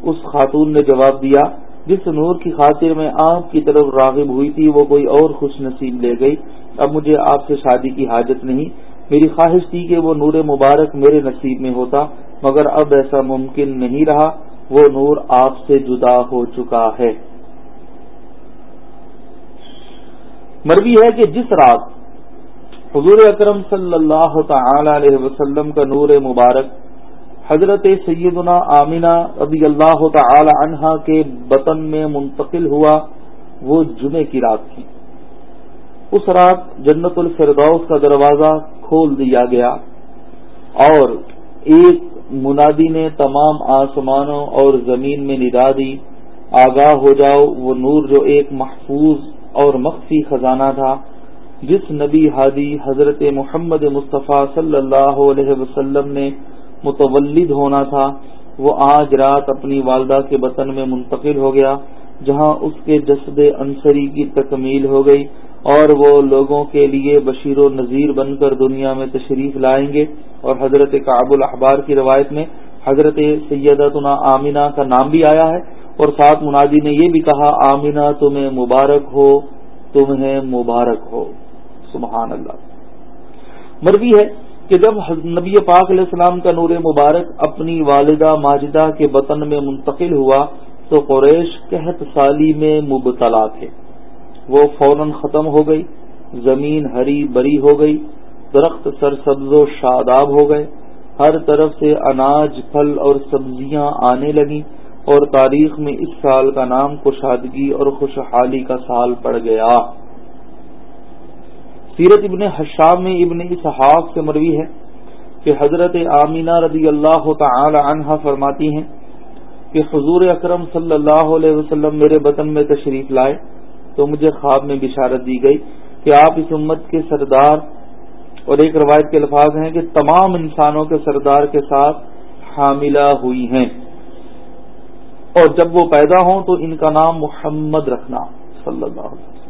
اس خاتون نے جواب دیا، جس نور کی خاطر میں آپ کی طرف راغب ہوئی تھی، وہ کوئی اور خوش نصیب لے گئی۔ اب مجھے آپ سے شادی کی حاجت نہیں۔ میری خواہش تھی کہ وہ نور مبارک میرے نصیب میں ہوتا، مگر اب ایسا ممکن نہیں رہا۔ وہ نور آپ سے جدا ہو چکا ہے۔ مروی ہے کہ جس رات حضور اکرم صلی اللہ تعالی علیہ وسلم کا نور مبارک حضرت سیدنا آمینہ رضی اللہ تعالی عنہا کے بطن میں منتقل ہوا وہ جمعے کی رات تھی۔ اس رات جنت الفردوس کا دروازہ کھول دیا گیا اور ایک منادی نے تمام آسمانوں اور زمین میں ندا دی، آگاہ ہو جاؤ، وہ نور جو ایک محفوظ اور مخفی خزانہ تھا، جس نبی ہادی حضرت محمد مصطفیٰ صلی اللہ علیہ وسلم نے متولد ہونا تھا، وہ آج رات اپنی والدہ کے وطن میں منتقل ہو گیا، جہاں اس کے جسد انصری کی تکمیل ہو گئی اور وہ لوگوں کے لیے بشیر و نذیر بن کر دنیا میں تشریف لائیں گے۔ اور حضرت کعب الاحبار کی روایت میں حضرت سیدتنا آمینہ کا نام بھی آیا ہے۔ اور ساتھ منادی نے یہ بھی کہا، آمینہ تمہیں مبارک ہو، تمہیں مبارک ہو۔ سبحان اللہ۔ مروی ہے کہ جب نبی پاک علیہ السلام کا نور مبارک اپنی والدہ ماجدہ کے وطن میں منتقل ہوا، تو قریش قحط سالی میں مبتلا تھے۔ وہ فوراً ختم ہو گئی، زمین ہری بری ہو گئی، درخت سرسبز و شاداب ہو گئے۔ ہر طرف سے اناج، پھل اور سبزیاں آنے لگیں۔ اور تاریخ میں اس سال کا نام کشادگی اور خوشحالی کا سال پڑ گیا۔ سیرت ابن حشام میں ابن اسحاق سے مروی ہے کہ حضرت آمینہ رضی اللہ تعالی عنہ فرماتی ہیں کہ حضور اکرم صلی اللہ علیہ وسلم میرے وطن میں تشریف لائے تو مجھے خواب میں بشارت دی گئی کہ آپ اس امت کے سردار اور ایک روایت کے الفاظ ہیں کہ تمام انسانوں کے سردار کے ساتھ حاملہ ہوئی ہیں۔ اور جب وہ پیدا ہوں تو ان کا نام محمد رکھنا، صلی اللہ علیہ وسلم۔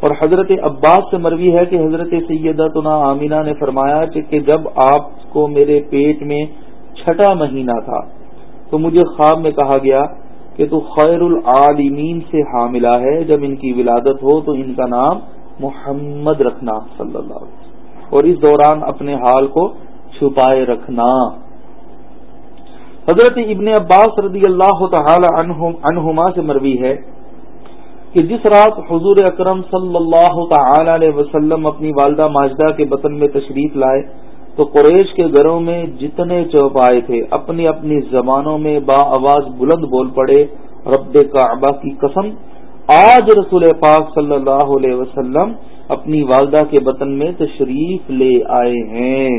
اور حضرت عباس سے مروی ہے کہ حضرت سیدتنا آمینہ نے فرمایا کہ جب آپ کو میرے پیٹ میں چھٹا مہینہ تھا تو مجھے خواب میں کہا گیا کہ تو خیر العالمین سے حاملہ ہے، جب ان کی ولادت ہو تو ان کا نام محمد رکھنا، صلی اللہ علیہ وسلم۔ اور اس دوران اپنے حال کو چھپائے رکھنا۔ حضرت ابن عباس رضی اللہ تعالی عنہما سے مروی ہے کہ جس رات حضور اکرم صلی اللہ تعالی علیہ وسلم اپنی والدہ ماجدہ کے بطن میں تشریف لائے تو قریش کے گھروں میں جتنے چوپائے تھے، اپنی اپنی زبانوں میں با آواز بلند بول پڑے، رب کعبہ کی قسم، آج رسول پاک صلی اللہ علیہ وسلم اپنی والدہ کے بطن میں تشریف لے آئے ہیں۔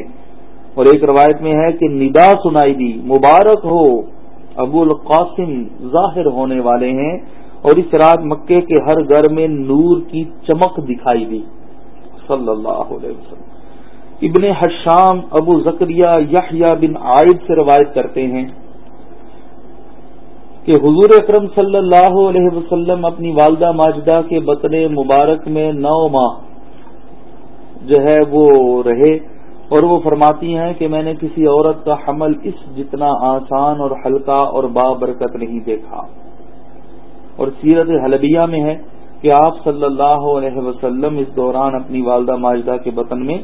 اور ایک روایت میں ہے کہ ندا سنائی دی، مبارک ہو، ابو القاسم ظاہر ہونے والے ہیں، اور اس رات مکے کے ہر گھر میں نور کی چمک دکھائی دی صلی اللہ علیہ وسلم۔ ابن حشام ابو زکریہ یحییٰ بن عائد سے روایت کرتے ہیں کہ حضور اکرم صلی اللہ علیہ وسلم اپنی والدہ ماجدہ کے بطن مبارک میں نو ماہ جو ہے وہ رہے۔ اور وہ فرماتی ہیں کہ میں نے کسی عورت کا حمل اس جتنا آسان اور ہلکا اور بابرکت نہیں دیکھا۔ اور سیرت حلبیہ میں ہے کہ آپ صلی اللہ علیہ وسلم اس دوران اپنی والدہ ماجدہ کے بطن میں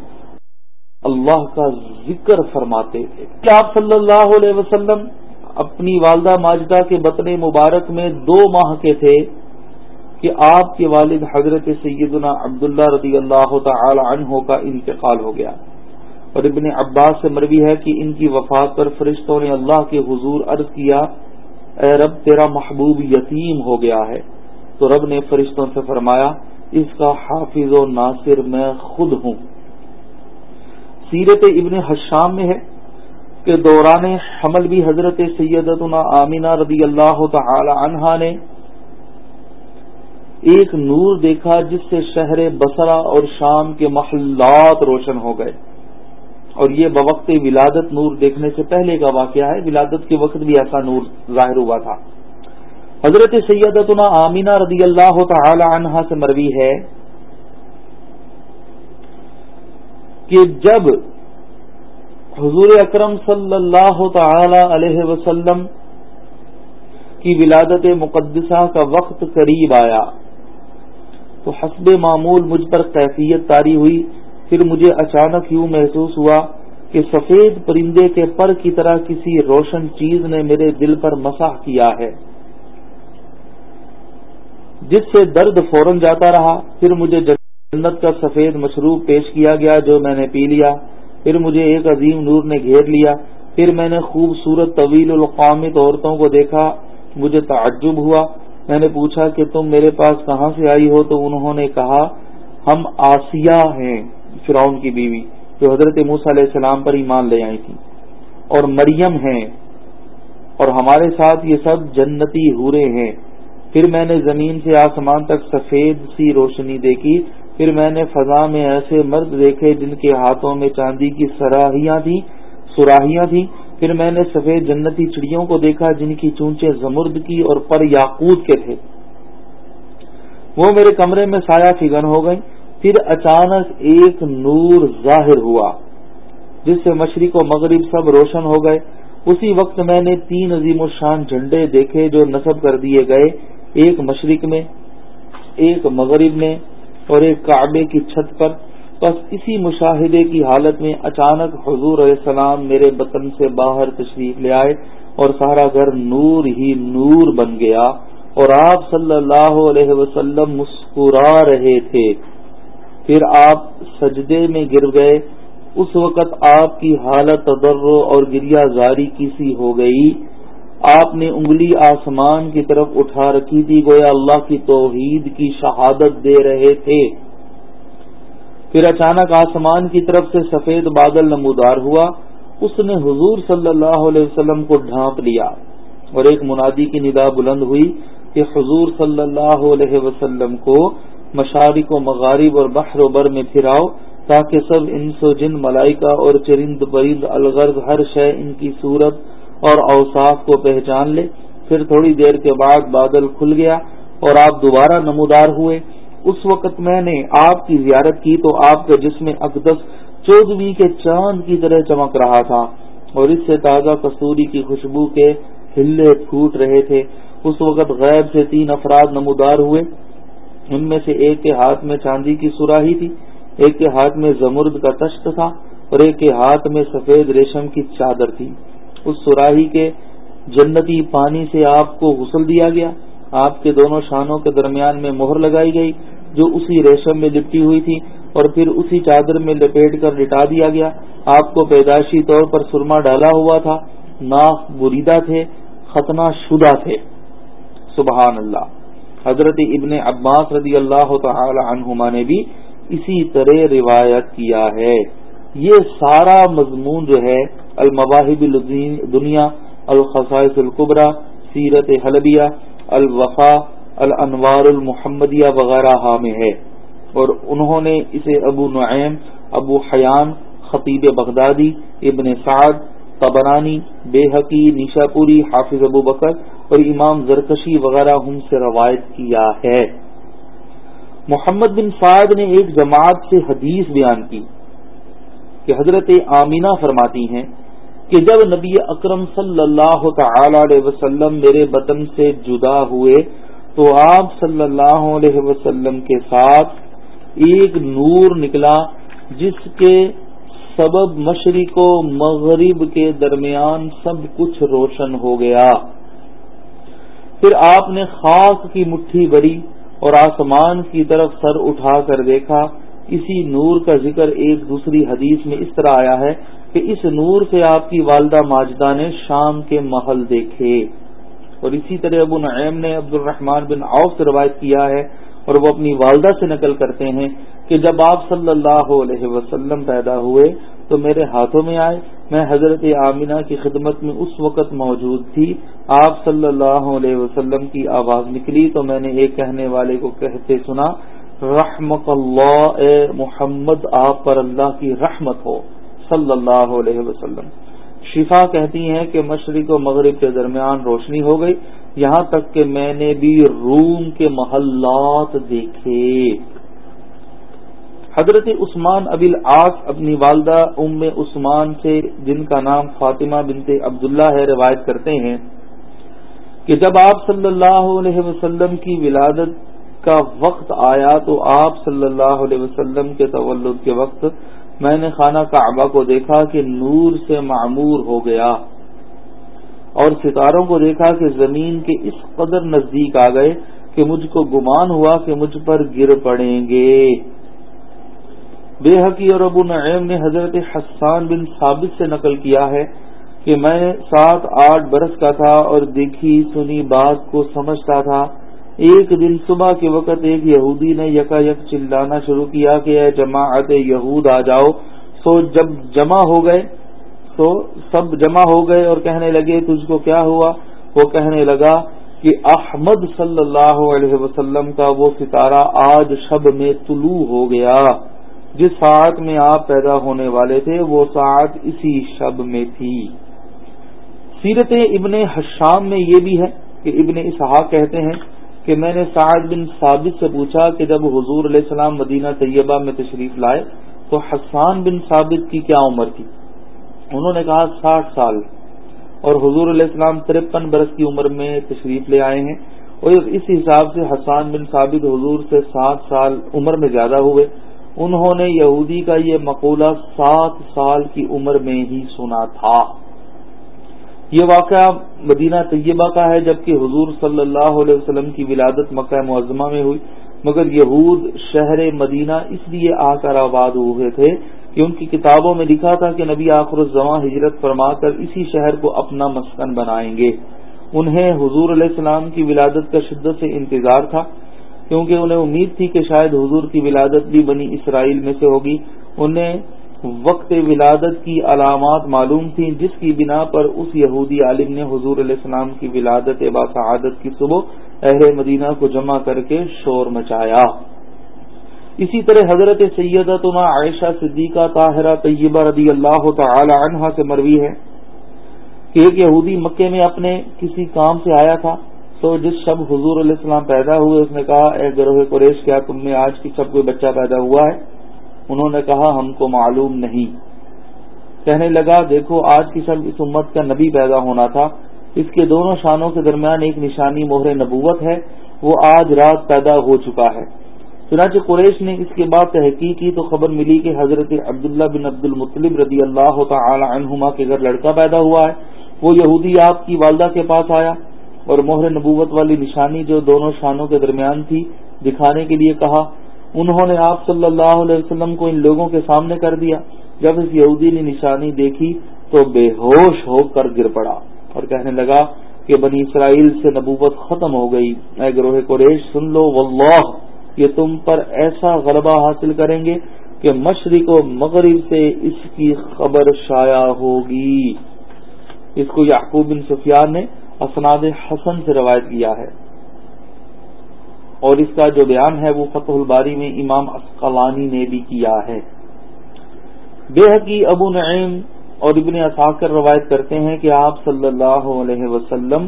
اللہ کا ذکر فرماتے تھے۔ کہ آپ صلی اللہ علیہ وسلم اپنی والدہ ماجدہ کے بطن مبارک میں دو ماہ کے تھے کہ آپ کے والد حضرت سیدنا عبداللہ رضی اللہ تعالی عنہ کا انتقال ہو گیا۔ اور ابن عباس سے مروی ہے کہ ان کی وفات پر فرشتوں نے اللہ کے حضور عرض کیا، اے رب، تیرا محبوب یتیم ہو گیا ہے۔ تو رب نے فرشتوں سے فرمایا، اس کا حافظ و ناصر میں خود ہوں۔ سیرت ابن حشام میں ہے کہ دوران حمل بھی حضرت سیدتنا آمینہ رضی اللہ تعالی عنہا نے ایک نور دیکھا، جس سے شہر بسرا اور شام کے محلات روشن ہو گئے۔ اور یہ بوقت ولادت نور دیکھنے سے پہلے کا واقعہ ہے۔ ولادت کے وقت بھی ایسا نور ظاہر ہوا تھا۔ حضرت سیدتنا آمینہ رضی اللہ تعالی عنہا سے مروی ہے کہ جب حضور اکرم صلی اللہ تعالی علیہ وسلم کی ولادت مقدسہ کا وقت قریب آیا تو حسب معمول مجھ پر کیفیت تاری ہوئی۔ پھر مجھے اچانک یوں محسوس ہوا کہ سفید پرندے کے پر کی طرح کسی روشن چیز نے میرے دل پر مساح کیا ہے۔ جس سے درد فوراً جاتا رہا، پھر مجھے جنت کا سفید مشروب پیش کیا گیا جو میں نے پی لیا۔ پھر مجھے ایک عظیم نور نے گھیر لیا۔ پھر میں نے خوبصورت طویل القامت عورتوں کو دیکھا۔ مجھے تعجب ہوا۔ میں نے پوچھا کہ تم میرے پاس کہاں سے آئی ہو؟ تو انہوں نے کہا، ہم آسیہ ہیں۔ فرعون کی بیوی جو حضرت موس علیہ السلام پر ایمان لے آئی تھی۔ اور مریم ہیں۔ اور ہمارے ساتھ یہ سب جنتی ہورے ہیں۔ پھر میں نے زمین سے آسمان تک سفید سی روشنی دیکھی۔ پھر میں نے فضا میں ایسے مرد دیکھے جن کے ہاتھوں میں چاندی کی سراہیاں تھیں سراہیاں تھیں۔ پھر میں نے سفید جنتی چڑیوں کو دیکھا جن کی چونچے زمرد کی اور پر یاقوت کے تھے۔ وہ میرے کمرے میں سایہ فگن ہو گئی پھر اچانک ایک نور ظاہر ہوا، جس سے مشرق و مغرب سب روشن ہو گئے۔ اسی وقت میں نے تین عظیم و شان جھنڈے دیکھے جو نصب کر دیے گئے، ایک مشرق میں، ایک مغرب میں اور ایک کعبے کی چھت پر۔ بس اسی مشاہدے کی حالت میں اچانک حضور علیہ السلام میرے وطن سے باہر تشریف لے آئے اور سارا گھر نور ہی نور بن گیا اور آپ صلی اللہ علیہ وسلم مسکرا رہے تھے۔ پھر آپ سجدے میں گر گئے۔ اس وقت آپ کی حالت تدر اور گریا زاری کی سی ہو گئی؟ آپ نے انگلی آسمان کی طرف اٹھا رکھی تھی، گویا اللہ کی توحید کی شہادت دے رہے تھے۔ پھر اچانک آسمان کی طرف سے سفید بادل نمودار ہوا۔ اس نے حضور صلی اللہ علیہ وسلم کو ڈھانپ لیا اور ایک منادی کی ندا بلند ہوئی کہ حضور صلی اللہ علیہ وسلم کو مشارق و مغارب اور بحر و بر میں پھراؤ، تاکہ سب انس و جن، ملائکہ اور چرند پرند الغرض ہر شے ان کی صورت اور اوصاف کو پہچان لے۔ پھر تھوڑی دیر کے بعد بادل کھل گیا اور آپ دوبارہ نمودار ہوئے۔ اس وقت میں نے آپ کی زیارت کی تو آپ کا جسم اقدس چودویں کے چاند کی طرح چمک رہا تھا اور اس سے تازہ کستوری کی خوشبو کے ہلے پھوٹ رہے تھے۔ اس وقت غیب سے تین افراد نمودار ہوئے۔ ان میں سے ایک کے ہاتھ میں چاندی کی سراہی تھی، ایک کے ہاتھ میں زمرد کا تشت تھا اور ایک کے ہاتھ میں سفید ریشم کی چادر تھی۔ اس سراہی کے جنتی پانی سے آپ کو غسل دیا گیا۔ آپ کے دونوں شانوں کے درمیان میں مہر لگائی گئی، جو اسی ریشم میں لپٹی ہوئی تھی اور پھر اسی چادر میں لپیٹ کر لٹا دیا گیا۔ آپ کو پیدائشی طور پر سرما ڈالا ہوا تھا۔ ناف بریدہ تھے، ختنہ شدہ تھے۔ سبحان اللہ۔ حضرت ابن عباس رضی اللہ تعالی عنہما نے بھی اسی طرح روایت کیا ہے۔ یہ سارا مضمون جو ہے، المواہب دنیا، الخصائص القبرہ سیرت حلبیہ الوفا الانوار المحمدیہ وغیرہ میں ہے۔ اور انہوں نے اسے ابو نعیم، ابو حیان، خطیب بغدادی، ابن سعد تبرانی بے حقی نیشا پوری حافظ ابو بکر اور امام زرکشی وغیرہ ہم سے روایت کیا ہے۔ محمد بن فائد نے ایک جماعت سے حدیث بیان کی کہ حضرت آمینہ فرماتی ہیں کہ جب نبی اکرم صلی اللہ تعالی علیہ وسلم میرے بدن سے جدا ہوئے تو آپ صلی اللہ علیہ وسلم کے ساتھ ایک نور نکلا جس کے سبب مشرق و مغرب کے درمیان سب کچھ روشن ہو گیا۔ پھر آپ نے خاک کی مٹھی بری اور آسمان کی طرف سر اٹھا کر دیکھا۔ اسی نور کا ذکر ایک دوسری حدیث میں اس طرح آیا ہے کہ اس نور سے آپ کی والدہ ماجدہ نے شام کے محل دیکھے۔ اور اسی طرح ابو نعیم نے عبد الرحمان بن عوف سے روایت کیا ہے اور وہ اپنی والدہ سے نقل کرتے ہیں کہ جب آپ صلی اللہ علیہ وسلم پیدا ہوئے تو میرے ہاتھوں میں آئے۔ میں حضرت عامنہ کی خدمت میں اس وقت موجود تھی۔ آپ صلی اللہ علیہ وسلم کی آواز نکلی تو میں نے ایک کہنے والے کو کہتے سنا رحمت اللہ، اے محمد، آپ پر اللہ کی رحمت ہو۔ صلی اللہ علیہ وسلم۔ شفا کہتی ہیں کہ مشرق و مغرب کے درمیان روشنی ہو گئی۔ یہاں تک کہ میں نے بھی روم کے محلات دیکھے۔ حضرت عثمان ابل آس اپنی والدہ ام عثمان سے جن کا نام فاطمہ بنت عبداللہ ہے روایت کرتے ہیں کہ جب آپ صلی اللہ علیہ وسلم کی ولادت کا وقت آیا تو آپ صلی اللہ علیہ وسلم کے تولد کے وقت میں نے خانہ کعبہ کو دیکھا کہ نور سے معمور ہو گیا اور ستاروں کو دیکھا کہ زمین کے اس قدر نزدیک آ گئے کہ مجھ کو گمان ہوا کہ مجھ پر گر پڑیں گے۔ بے حقی اور ابو نعیم نے حضرت حسان بن ثابت سے نقل کیا ہے کہ میں سات آٹھ برس کا تھا اور دیکھی سنی بات کو سمجھتا تھا۔ ایک دن صبح کے وقت ایک یہودی نے یکا یک چلانا شروع کیا کہ اے جماعت یہود آ جاؤ۔ سو جب جمع ہو گئے تو سب جمع ہو گئے اور کہنے لگے، تجھ کو کیا ہوا؟ وہ کہنے لگا کہ احمد صلی اللہ علیہ وسلم کا وہ ستارہ آج شب میں طلوع ہو گیا۔ جس ساعت میں آپ پیدا ہونے والے تھے، وہ ساعت اسی شب میں تھی۔ سیرت ابن حشام میں یہ بھی ہے کہ ابن اسحاق کہتے ہیں کہ میں نے سعد بن ثابت سے پوچھا کہ جب حضور علیہ السلام مدینہ طیبہ میں تشریف لائے، تو حسان بن ثابت کی کیا عمر تھی؟ انہوں نے کہا، ساٹھ سال۔ اور حضور علیہ السلام ترپن برس کی عمر میں تشریف لے آئے ہیں۔ اور اس حساب سے حسان بن ثابت حضور سے سات سال عمر میں زیادہ ہوئے۔ انہوں نے یہودی کا یہ مقولہ سات سال کی عمر میں ہی سنا تھا۔ یہ واقعہ مدینہ طیبہ کا ہے، جبکہ حضور صلی اللہ علیہ وسلم کی ولادت مکہ معظمہ میں ہوئی۔ مگر یہود شہر مدینہ اس لیے آ کر آباد ہوئے تھے کہ ان کی کتابوں میں لکھا تھا کہ نبی آخر الزماں ہجرت فرما کر اسی شہر کو اپنا مسکن بنائیں گے۔ انہیں حضور علیہ السلام کی ولادت کا شدت سے انتظار تھا۔ کیونکہ انہیں امید تھی کہ شاید حضور کی ولادت بھی بنی اسرائیل میں سے ہوگی۔ انہیں وقت ولادت کی علامات معلوم تھیں، جس کی بنا پر اس یہودی عالم نے حضور علیہ السلام کی ولادت باسعادت کی صبح اہل مدینہ کو جمع کر کے شور مچایا۔ اسی طرح حضرت سیدتنا عائشہ صدیقہ طاہرہ طیبہ رضی اللہ تعالی عنہا سے مروی ہے کہ ایک یہودی مکے میں اپنے کسی کام سے آیا تھا۔ تو جس شب حضور علیہ السلام پیدا ہوئے، اس نے کہا، اے گروہ قریش، کیا تم نے آج کی شب کوئی بچہ پیدا ہوا ہے؟ انہوں نے کہا، ہم کو معلوم نہیں۔ کہنے لگا، دیکھو، آج کی شب اس امت کا نبی پیدا ہونا تھا۔ اس کے دونوں شانوں کے درمیان ایک نشانی مہر نبوت ہے۔ وہ آج رات پیدا ہو چکا ہے۔ چنانچہ قریش نے اس کے بعد تحقیق کی، تو خبر ملی کہ حضرت عبداللہ بن عبد المطلب رضی اللہ تعالی عنہما کے گھر لڑکا پیدا ہوا ہے۔ وہ یہودی آپ کی والدہ کے پاس آیا۔ اور مہر نبوت والی نشانی جو دونوں شانوں کے درمیان تھی، دکھانے کے لیے کہا، انہوں نے آپ صلی اللہ علیہ وسلم کو ان لوگوں کے سامنے کر دیا۔ جب اس یہودی نے نشانی دیکھی تو بے ہوش ہو کر گر پڑا اور کہنے لگا کہ بنی اسرائیل سے نبوت ختم ہو گئی۔ اے گروہ قریش، سن لو، واللہ، یہ تم پر ایسا غلبہ حاصل کریں گے کہ مشرق و مغرب سے اس کی خبر شائع ہوگی۔ اس کو یعقوب بن سفیان نے اسناد حسن سے روایت کیا ہے۔ اور اس کا جو بیان ہے وہ فتح الباری میں امام اسقلانی نے بھی کیا ہے۔ بے حقی ابو نعیم اور ابن اثاکر روایت کرتے ہیں کہ آپ صلی اللہ علیہ وسلم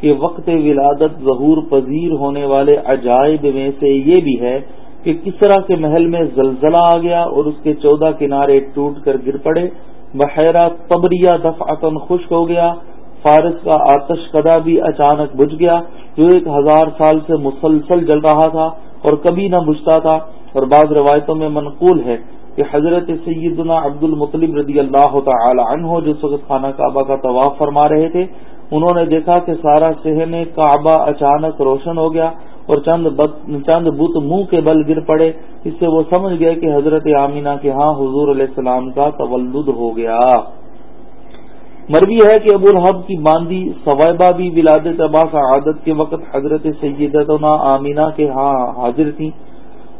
کے وقت ولادت ظہور پذیر ہونے والے عجائب میں سے یہ بھی ہے کہ کس طرح کے محل میں زلزلہ آ گیا اور اس کے چودہ کنارے ٹوٹ کر گر پڑے، بحیرہ تبریہ دفعتن خشک ہو گیا فارس کا آتش کدا بھی اچانک بجھ گیا، جو ایک ہزار سال سے مسلسل جل رہا تھا اور کبھی نہ بجھتا تھا۔ اور بعض روایتوں میں منقول ہے کہ حضرت سیدنا عبد المطلب رضی اللہ تعالی عنہ جو سگت خانہ کعبہ کا طواف فرما رہے تھے، انہوں نے دیکھا کہ سارا سہن کعبہ اچانک روشن ہو گیا اور چند چند بت منہ کے بل گر پڑے۔ اس سے وہ سمجھ گئے کہ حضرت آمینہ کے ہاں حضور علیہ السلام کا تولد ہو گیا۔ مروی ہے کہ ابو الحب کی باندی سوائبہ بھی ولاد عباس عادت کے وقت حضرت سیدتنا آمینہ کے ہاں حاضر تھیں۔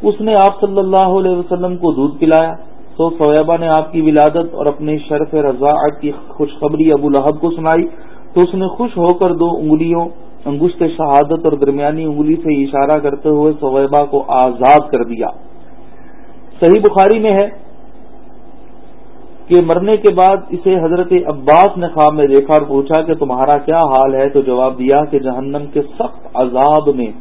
اس نے آپ صلی اللہ علیہ وسلم کو دودھ پلایا تو سویبہ نے آپ کی ولادت اور اپنے شرف رضاعت کی خوشخبری ابو الحب کو سنائی۔ تو اس نے خوش ہو کر دو انگلیوں، انگشت شہادت اور درمیانی انگلی سے اشارہ کرتے ہوئے سویبہ کو آزاد کر دیا۔ صحیح بخاری میں ہے کہ مرنے کے بعد اسے حضرت عباس نے خواب میں دیکھا اور پوچھا کہ تمہارا کیا حال ہے؟ تو جواب دیا کہ جہنم کے سخت عذاب میں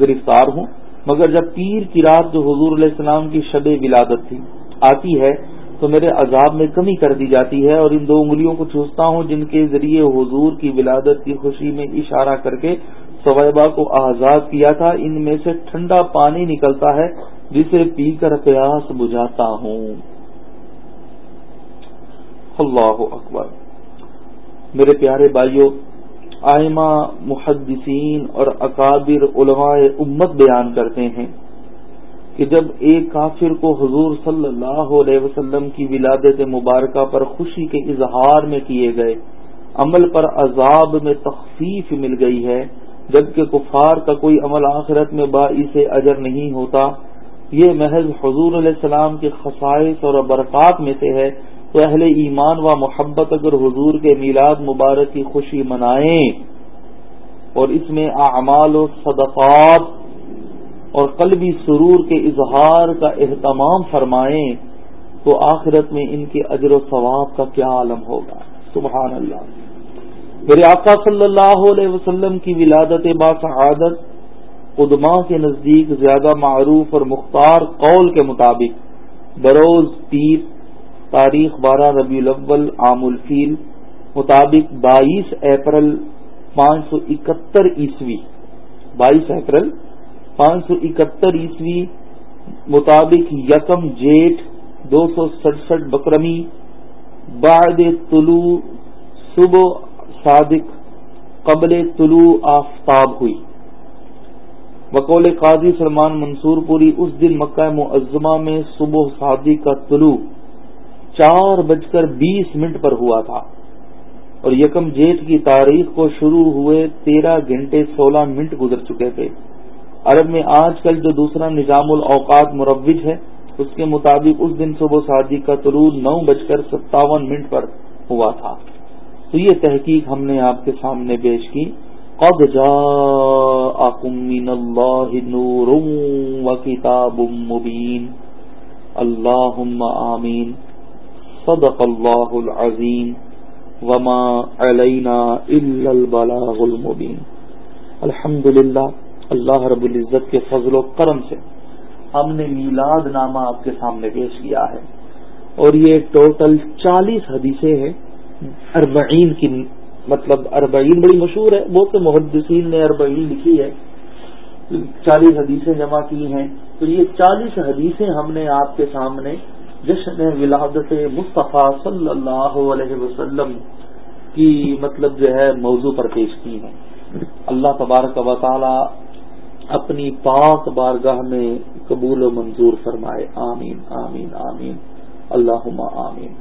گرفتار ہوں، مگر جب پیر کی رات جو حضور علیہ السلام کی شب ولادت تھی آتی ہے، تو میرے عذاب میں کمی کر دی جاتی ہے اور ان دو انگلیوں کو چوستا ہوں جن کے ذریعے حضور کی ولادت کی خوشی میں اشارہ کر کے سویبا کو آزاد کیا تھا۔ ان میں سے ٹھنڈا پانی نکلتا ہے جسے پی کر پیاس بجھاتا ہوں۔ اللہ اکبر۔ میرے پیارے بھائیوں، آئمہ، محدثین اور اکابر علماء امت بیان کرتے ہیں کہ جب ایک کافر کو حضور صلی اللہ علیہ وسلم کی ولادت مبارکہ پر خوشی کے اظہار میں کیے گئے، عمل پر عذاب میں تخفیف مل گئی ہے، جبکہ کفار کا کوئی عمل آخرت میں باعث اجر نہیں ہوتا، یہ محض حضور علیہ السلام کے خصائص اور برکات میں سے ہے تو اہل ایمان و محبت اگر حضور کے میلاد مبارک کی خوشی منائیں اور اس میں اعمال و صدقات اور قلبی سرور کے اظہار کا اہتمام فرمائیں تو آخرت میں ان کے اجر و ثواب کا کیا عالم ہوگا؟ سبحان اللہ۔ میرے آقا صلی اللہ علیہ وسلم کی ولادت با سعادت قدما کے نزدیک زیادہ معروف اور مختار قول کے مطابق بروز پیر تاریخ بارہ ربیع الاول عام الفیل مطابق بائیس اپریل پانچ سو اکہتر عیسوی۔ بائیس اپریل پانچ سو اکہتر عیسوی مطابق یکم جیٹ دو سو سڑسٹھ بکرمی۔ بعد طلوع صبح صادق قبل طلوع آفتاب ہوئی۔ بقول قاضی سلمان منصور پوری اس دن مکہ معظمہ میں صبح صادق کا طلوع چار بج کر بیس منٹ پر ہوا تھا اور یکم جیٹ کی تاریخ کو شروع ہوئے تیرہ گھنٹے سولہ منٹ گزر چکے تھے۔ عرب میں آج کل جو دوسرا نظام الاوقات مروج ہے، اس کے مطابق اس دن صبح شادی کا طرور نو بج کر ستاون منٹ پر ہوا تھا۔ تو یہ تحقیق ہم نے آپ کے سامنے پیش کی۔ قد من اللہ نور و کتاب مبین اللہم آمین صدق اللہ العظیم وما علینا الا البلاغ المبین الحمدللہ اللہ رب العزت کے فضل و کرم سے ہم نے میلاد نامہ آپ کے سامنے پیش کیا ہے اور یہ ٹوٹل چالیس حدیثیں ہیں۔ اربعین کی مطلب اربعین بڑی مشہور ہے بہت سے محدثین نے اربعین لکھی ہے۔ چالیس حدیثیں جمع کی ہیں۔ تو یہ چالیس حدیثیں ہم نے آپ کے سامنے جشن ولادت مصطفیٰ صلی اللہ علیہ وسلم کی مطلب جو ہے موضوع پر پیش کی ہیں اللہ تبارک و تعالی اپنی پاک بارگاہ میں قبول و منظور فرمائے۔ آمین آمین آمین۔ اللہ آمین۔